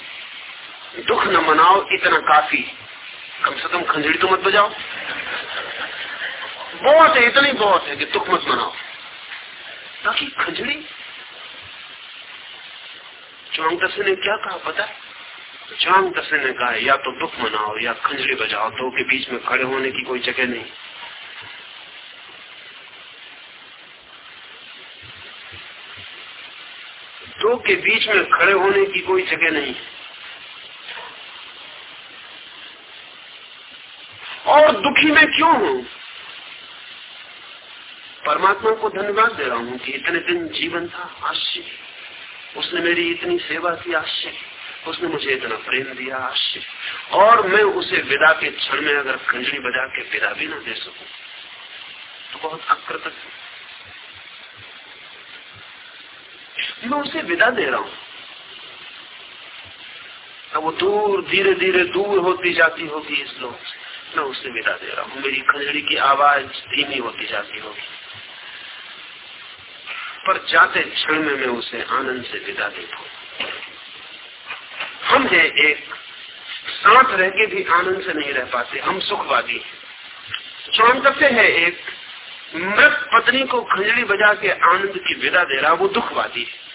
दुख न मनाओ, इतना काफ़ी। कम से कम खंजड़ी तो मत बजाओ। बहुत है, इतनी बहुत है कि दुख मत मनाओ। ताकि खंजड़ी चौंग ने क्या कहा पता है? चौंग ने कहा, या तो दुख मनाओ, या खंजड़ी बजाओ दो के बीच में खड़े होने की कोई जगह नहीं। दो के बीच में खड़े होने की कोई जगह नहीं। और दुखी मैं क्यों हूँ? परमात्मा को धन्यवाद दे रहा हूँ कि इतने दिन जीवन था, आश्चर्य। उसने मेरी इतनी सेवा की, आश्चर्य। उसने मुझे इतना प्रेम दिया आश्चर्य और मैं उसे विदा के क्षण में अगर खंजड़ी बजा के विदा भी ना दे सकू तो बहुत अकृतक मैं उसे विदा दे रहा हूँ। अब वो दूर धीरे धीरे दूर होती जाती होगी इस लोग से। मैं उसे विदा दे रहा हूँ। मेरी खंजड़ी की आवाज़ धीमी होती जाती होगी। पर जाते क्षण में मैं उसे आनंद से विदा देता हूँ हम है एक। साथ रह के भी आनंद से नहीं रह पाते, हम सुखवादी चौंकते है एक। मृत पत्नी को खंजड़ी बजा के आनंद की विदा दे रहा, वो दुखवादी है।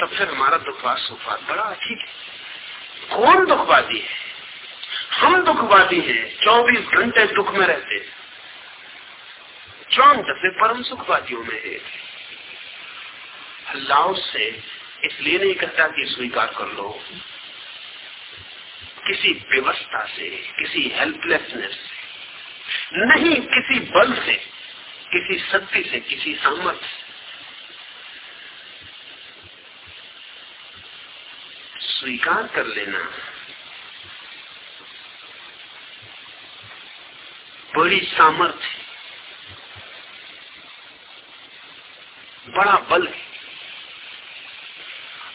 तब फिर हमारा दुखवाद सुखवाद बड़ा ठीक है। कौन दुखवादी है? हम दुखवादी हैं, चौबीस घंटे दुख में रहते चौंत से परम सुखवादियों में है। लाओ से इसलिए नहीं कहता कि स्वीकार कर लो। किसी व्यवस्था से, किसी हेल्पलेसनेस से, नहीं किसी बल से, किसी शक्ति से, किसी सामर्थ्य स्वीकार कर लेना। बड़ी सामर्थ्य बड़ा बल है।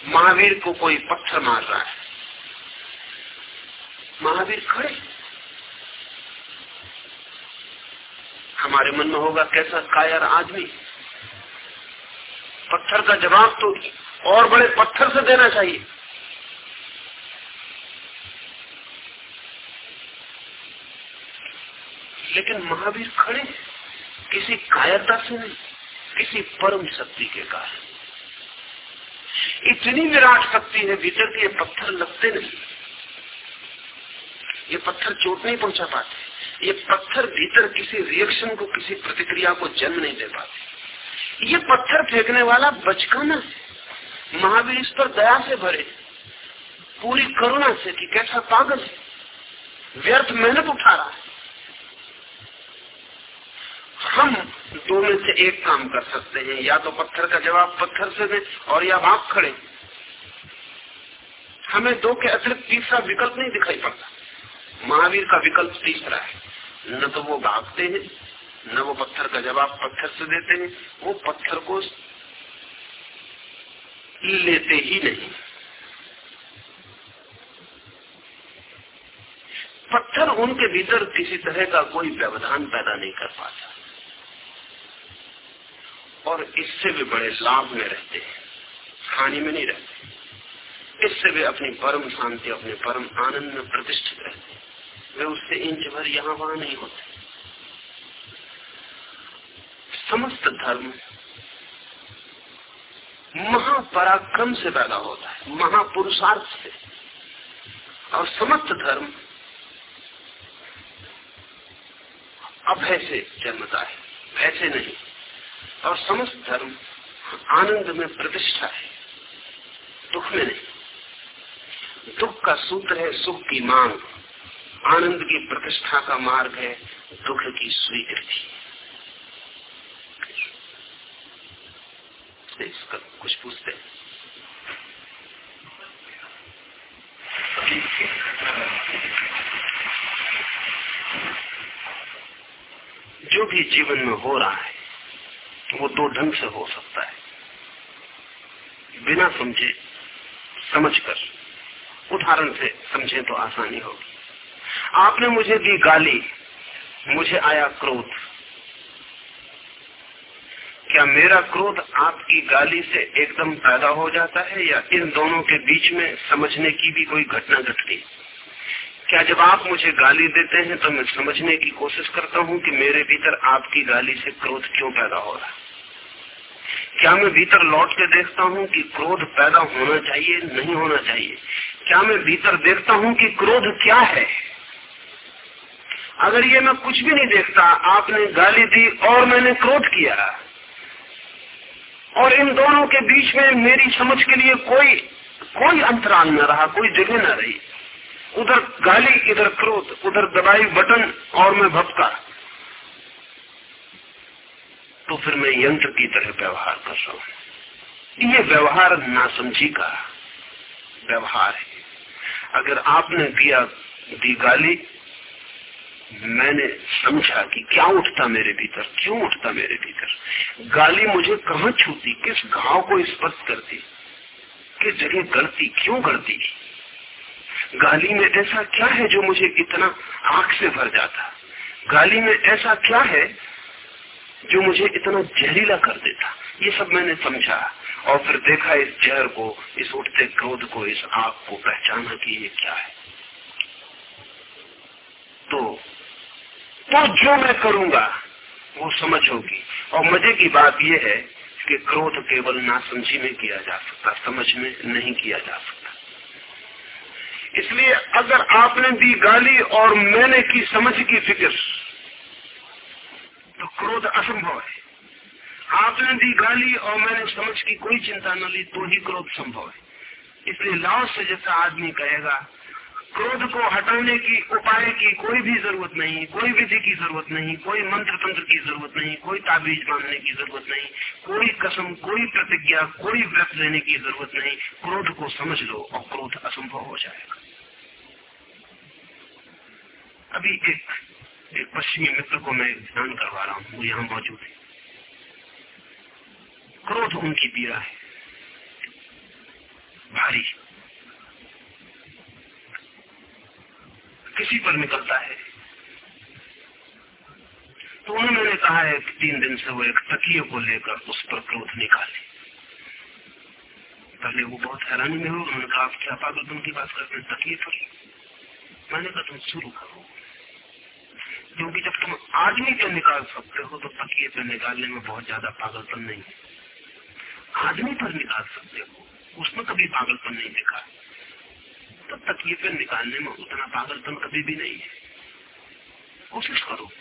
महावीर को कोई पत्थर मार रहा है। महावीर खड़े। हमारे मन में होगा कैसा कायर आदमी। पत्थर का जवाब तो और बड़े पत्थर से देना चाहिए। लेकिन महावीर खड़े किसी कायरता से नहीं, किसी परम शक्ति के कारण। इतनी विराट शक्ति है, भीतर के पत्थर लगते नहीं। ये पत्थर चोट नहीं पहुँचा पाते। ये पत्थर भीतर किसी रिएक्शन को, किसी प्रतिक्रिया को जन्म नहीं दे पाते। ये पत्थर फेंकने वाला बचकाना है। महावीर इस पर दया से भरे पूरी करुणा से कि कैसा पागल है। व्यर्थ मेहनत उठा रहा है। हम दो में से एक काम कर सकते हैं। या तो पत्थर का जवाब पत्थर से दें और या भाग खड़े हमें दो के अतिरिक्त तीसरा विकल्प नहीं दिखाई पड़ता। महावीर का विकल्प तीसरा है। न तो वो भागते हैं, न वो पत्थर का जवाब पत्थर से देते हैं, वो पत्थर को लेते ही नहीं। पत्थर उनके भीतर किसी तरह का कोई व्यवधान पैदा नहीं कर पाता। और इससे भी बड़े लाभ में रहते हैं, हानि में नहीं रहते। इससे वे अपनी परम शांति, अपने परम आनंद में प्रतिष्ठित रहते वे उससे इंच भर यहाँ वहाँ नहीं होते। समस्त धर्म महापराक्रम से पैदा होता है, महापुरुषार्थ से। और समस्त धर्म अभय से जन्मता है, भय से नहीं। और समस्त धर्म आनंद में प्रतिष्ठा है, दुख में नहीं। दुख का सूत्र है सुख की मांग। आनंद की प्रतिष्ठा का मार्ग है, दुख की स्वीकृति। इसका कुछ पूछते हैं। जो भी जीवन में हो रहा है, वो दो ढंग से हो सकता है। बिना समझे, समझकर, उदाहरण से समझे तो आसानी होगी। आपने मुझे दी गाली, मुझे आया क्रोध। क्या मेरा क्रोध आपकी गाली से एकदम पैदा हो जाता है या इन दोनों के बीच में समझने की भी कोई घटना घटती? क्या जब आप मुझे गाली देते हैं तो मैं समझने की कोशिश करता हूँ कि मेरे भीतर आपकी गाली से क्रोध क्यों पैदा हो रहा? क्या मैं भीतर लौट के देखता हूँ कि क्रोध पैदा होना चाहिए, नहीं होना चाहिए? क्या मैं भीतर देखता हूँ कि क्रोध क्या है? अगर ये मैं कुछ भी नहीं देखता, आपने गाली दी और मैंने क्रोध किया। और इन दोनों के बीच में मेरी समझ के लिए कोई कोई अंतराल न रहा, कोई जगह न रही। उधर गाली, इधर क्रोध, उधर दबाई बटन और मैं भपका तो फिर मैं यंत्र की तरह व्यवहार कर रहा हूँ। ये व्यवहार नासमझी का व्यवहार है। अगर आपने दिया, दी गाली मैंने समझा कि क्या उठता मेरे भीतर, क्यों उठता मेरे भीतर? गाली मुझे कहा छूती? किस घाव को स्पर्श करती? किस जगह गलती? क्यों गलती? गाली में ऐसा क्या है जो मुझे इतना आँख से भर जाता? गाली में ऐसा क्या है जो मुझे इतना जहरीला कर देता? ये सब मैंने समझा और फिर देखा इस जहर को, इस उठते क्रोध को, इस आग को पहचाना कि ये क्या है। तो तो जो मैं करूँगा, वो समझ होगी। और मज़े की बात यह है कि क्रोध केवल नासमझी में किया जा सकता, समझ में नहीं किया जा सकता। इसलिए अगर आपने दी गाली और मैंने की समझ की फ़िक्र तो क्रोध असंभव है। आपने दी गाली और मैंने समझ की कोई चिंता न ली तो ही क्रोध संभव है। इसलिए लाओ से जैसा आदमी कहेगा क्रोध को हटाने की, उपाय की कोई भी ज़रूरत नहीं, कोई विधि की ज़रूरत नहीं, कोई मंत्र तंत्र की ज़रूरत नहीं, कोई ताबीज बांधने की ज़रूरत नहीं, कोई कसम, कोई प्रतिज्ञा, कोई व्रत लेने की ज़रूरत नहीं। क्रोध को समझ लो और क्रोध असंभव हो जाएगा। अभी एक एक पश्चिमी मित्र को मैं ध्यान करवा रहा हूँ, वो यहाँ मौजूद है। क्रोध उनकी पीड़ा है। भारी। किसी पर निकलता है। तो उन्होंने कहा है कि तीन दिन से वो एक तकिए को लेकर उस पर क्रोध निकाले। पहले वो बहुत हैरानी में हो उन्होंने कहा, आप क्या पागलपन की बात करते तकिए पर मैंने कहा, तुम शुरू करो। क्योंकि जब तुम आदमी पे निकाल सकते हो तो तकिए पे निकालने में बहुत ज़्यादा पागलपन नहीं है। आदमी पर निकाल सकते हो, उसमें कभी पागलपन नहीं देखा। तो तकिए पे निकालने में उतना पागलपन कभी भी नहीं है। कोशिश करो।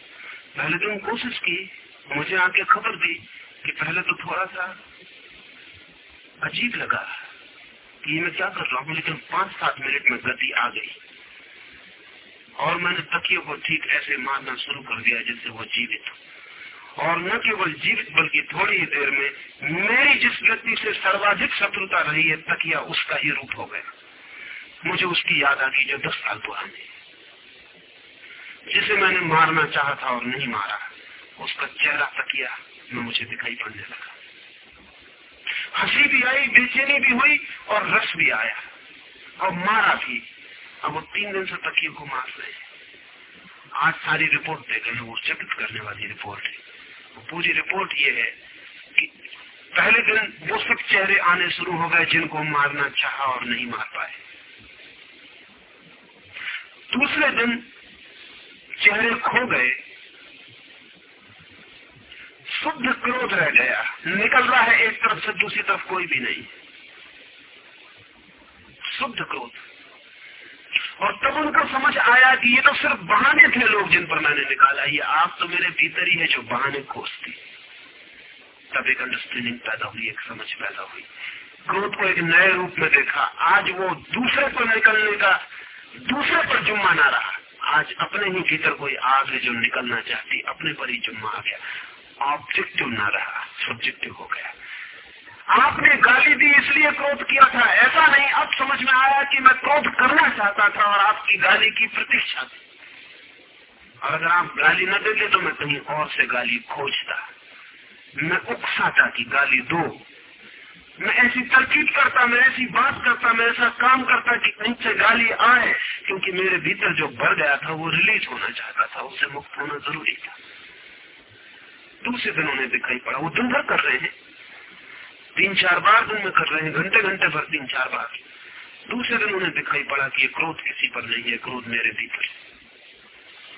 पहले दिन कोशिश की, मुझे आके खबर दी कि पहले तो थोड़ा सा अजीब लगा कि मैं क्या कर रहा हूँ, लेकिन पाँच सात मिनट में गति आ गई। और मैंने तकिए को ठीक ऐसे मारना शुरू कर दिया जैसे वो जीवित और न केवल जीवित, बल्कि थोड़ी ही देर में मेरी जिस व्यक्ति से सर्वाधिक शत्रुता रही है, तकिया उसका ही रूप हो गया। मुझे उसकी याद आ गई जो दस साल पुरानी जिसे मैंने मारना चाहा था और नहीं मारा, उसका चेहरा तकिया में मुझे दिखाई पड़ने लगा। हँसी भी आई, बेचैनी भी हुई और रस भी आया। और मारा भी। अब वो तीन दिन से तकिए को मार रहे आज सारी रिपोर्ट दे गए वो चकित करने वाली रिपोर्ट है। पूरी रिपोर्ट ये है कि पहले दिन वो सब चेहरे आने शुरू हो गए जिनको मारना चाहा और नहीं मार पाए। दूसरे दिन चेहरे खो गए। शुद्ध क्रोध रह गया। निकल रहा है एक तरफ़ से दूसरी तरफ़ कोई भी नहीं। शुद्ध क्रोध। और तब उनको समझ आया कि ये तो सिर्फ़ बहाने थे लोग जिन पर मैंने निकाला। ये आप तो मेरे भीतर ही है जो बहाने खोजती। तब एक अंडरस्टैंडिंग पैदा हुई, एक समझ पैदा हुई। क्रोध को एक नए रूप में देखा। आज वो दूसरे पर निकलने का दूसरे पर जुम्मा ना रहा। आज अपने ही भीतर कोई आग है जो निकलना चाहती, अपने पर ही जुम्मा आ गया। ऑब्जेक्टिव ना रहा सब्जेक्टिव हो गया। आपने गाली दी, इसलिए क्रोध किया था। ऐसा नहीं, अब समझ में आया कि मैं क्रोध करना चाहता था और आपकी गाली की प्रतीक्षा थी। और अगर आप गाली न देते तो मैं कहीं और से गाली खोजता। मैं उकसाता कि गाली दो। मैं ऐसी तरकीब करता, मैं ऐसी बात करता, मैं ऐसा काम करता कि कहीं से गाली आए, क्योंकि मेरे भीतर जो भर गया था, वो रिलीज़ होना चाहता था उससे मुक्त होना ज़रूरी था। दूसरे दिन उन्हें दिखाई पड़ा, वो दिन भर कर रहे हैं। तीन चार बार दिन में कर रहे हैं घंटे घंटे भर तीन चार बार। दूसरे दिन उन्हें दिखाई पड़ा कि ये क्रोध किसी पर नहीं है, क्रोध मेरे भीतर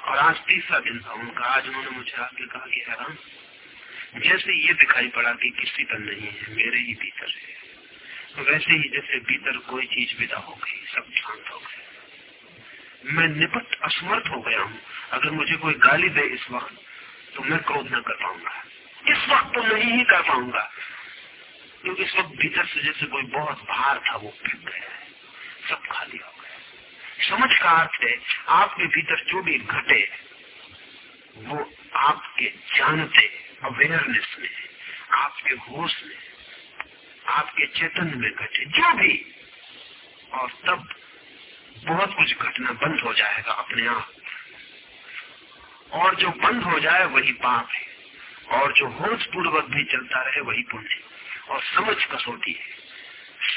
और आज तीसरा दिन था उनका, आज उन्होंने मुझे आगे कहा कि, हैरान जैसे ये दिखाई पड़ा कि किसी पर नहीं है, मेरे ही भीतर है। वैसे ही जैसे भीतर कोई चीज़ विदा हो गई, सब शांत हो गए। मैं निपट असमर्थ हो गया हूँ। अगर मुझे कोई गाली दे इस वक्त तो मैं क्रोध न कर पाऊँगा। इस वक्त तो नहीं ही कर पाऊँगा। क्योंकि इस वक्त भीतर से जैसे कोई बहुत भार था, वो फिर गया है। सब खाली हो गया समझ का अर्थ है, आपके भीतर जो भी घटे, वो आपके जानते अवेयरनेस में, आपके होश में, आपके चेतन में घटे जो भी, और तब बहुत कुछ घटना बंद हो जाएगा अपने आप। और जो बंद हो जाए वही पाप है, और जो होश पूर्वक भी चलता रहे वही पुण्य और समझ कसौटी है।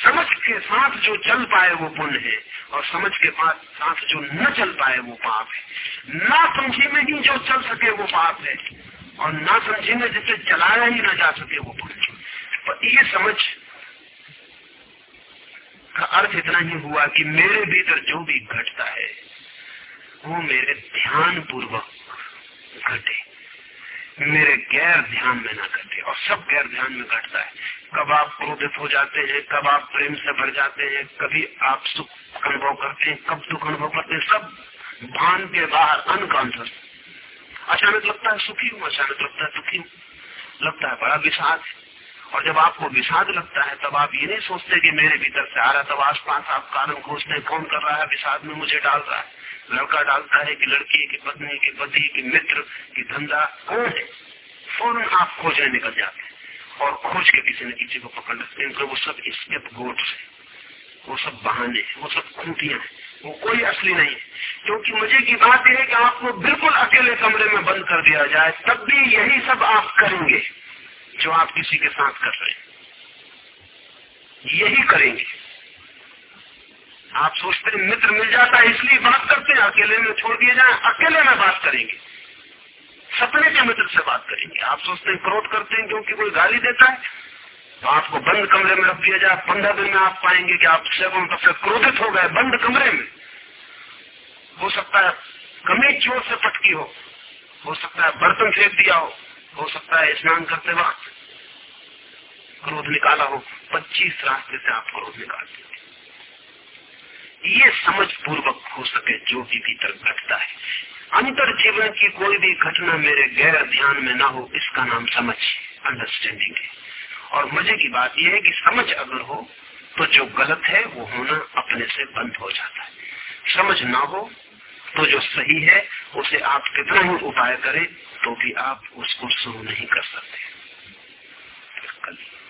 समझ के साथ जो चल पाए वो पुण्य है, और समझ के साथ जो न चल पाए वो पाप है। ना समझी में ही जो चल सके वो पाप है। और ना समझी में जिसे चलाया ही ना जा सके वो पर ये समझ का अर्थ इतना ही हुआ कि मेरे भीतर जो भी घटता है, वो मेरे ध्यान पूर्वक घटे। मेरे गैर ध्यान में ना घटे, और सब गैर ध्यान में घटता है। कब आप क्रोधित हो जाते हैं, कब आप प्रेम से भर जाते हैं, कभी आप सुख अनुभव करते हैं, कब दुख अनुभव करते हैं, सब भान के बाहर अनकॉन्सियस अचानक लगता है सुखी हूँ, अचानक लगता है दुखी लगता है बड़ा विषाद और जब आपको विषाद लगता है, तब आप ये नहीं सोचते कि मेरे भीतर से आ रहा तब आस पास आप कारण खोजते कौन कर रहा है, विषाद में मुझे डाल रहा है। लड़का डालता है कि लड़की, की पत्नी, की पति, की मित्र, की धंधा, कौन है? फ़ौरन आप खोजने निकल जाते हैं। और खोज के किसी न किसी को पकड़ लेते हैं वो सब स्केप गोट है। वो सब बहाने वो सब खूंटियाँ हैं। वो कोई असली नहीं। क्योंकि मुझे की बात यह है कि आपको बिल्कुल अकेले कमरे में बंद कर दिया जाए, तब भी यही सब आप करेंगे जो आप किसी के साथ कर रहे हैं। यही करेंगे। आप सोचते हैं, मित्र मिल जाता है, इसलिए बात करते हैं, अकेले में छोड़ दिए जाए, अकेले में बात करेंगे। सपने के मित्र से बात करेंगे। आप सोचते हैं, क्रोध करते हैं, क्योंकि कोई गाली देता है। तो आपको बंद कमरे में रख दिया जाए। पंद्रह दिन में आप पाएँगे कि आप सेवन से क्रोधित हो गए बंद कमरे में। हो सकता है कमी चोट से पटकी हो। हो सकता है बर्तन फेंक दिया हो। हो सकता है स्नान करते वक्त क्रोध निकाला हो। पच्चीस रास्ते से आप क्रोध निकाल देंगे। ये समझ पूर्वक हो सके जो भी भीतर घटता है। अंतर जीवन की कोई भी घटना मेरे गैर ध्यान में ना हो, इसका नाम समझ अंडरस्टैंडिंग है। और मज़े की बात यह है कि समझ अगर हो तो जो गलत है, वो होना अपने से बंद हो जाता है। समझ ना हो तो जो सही है, उसे आप कितना ही उपाय करें तो भी आप उसको शुरू नहीं कर सकते।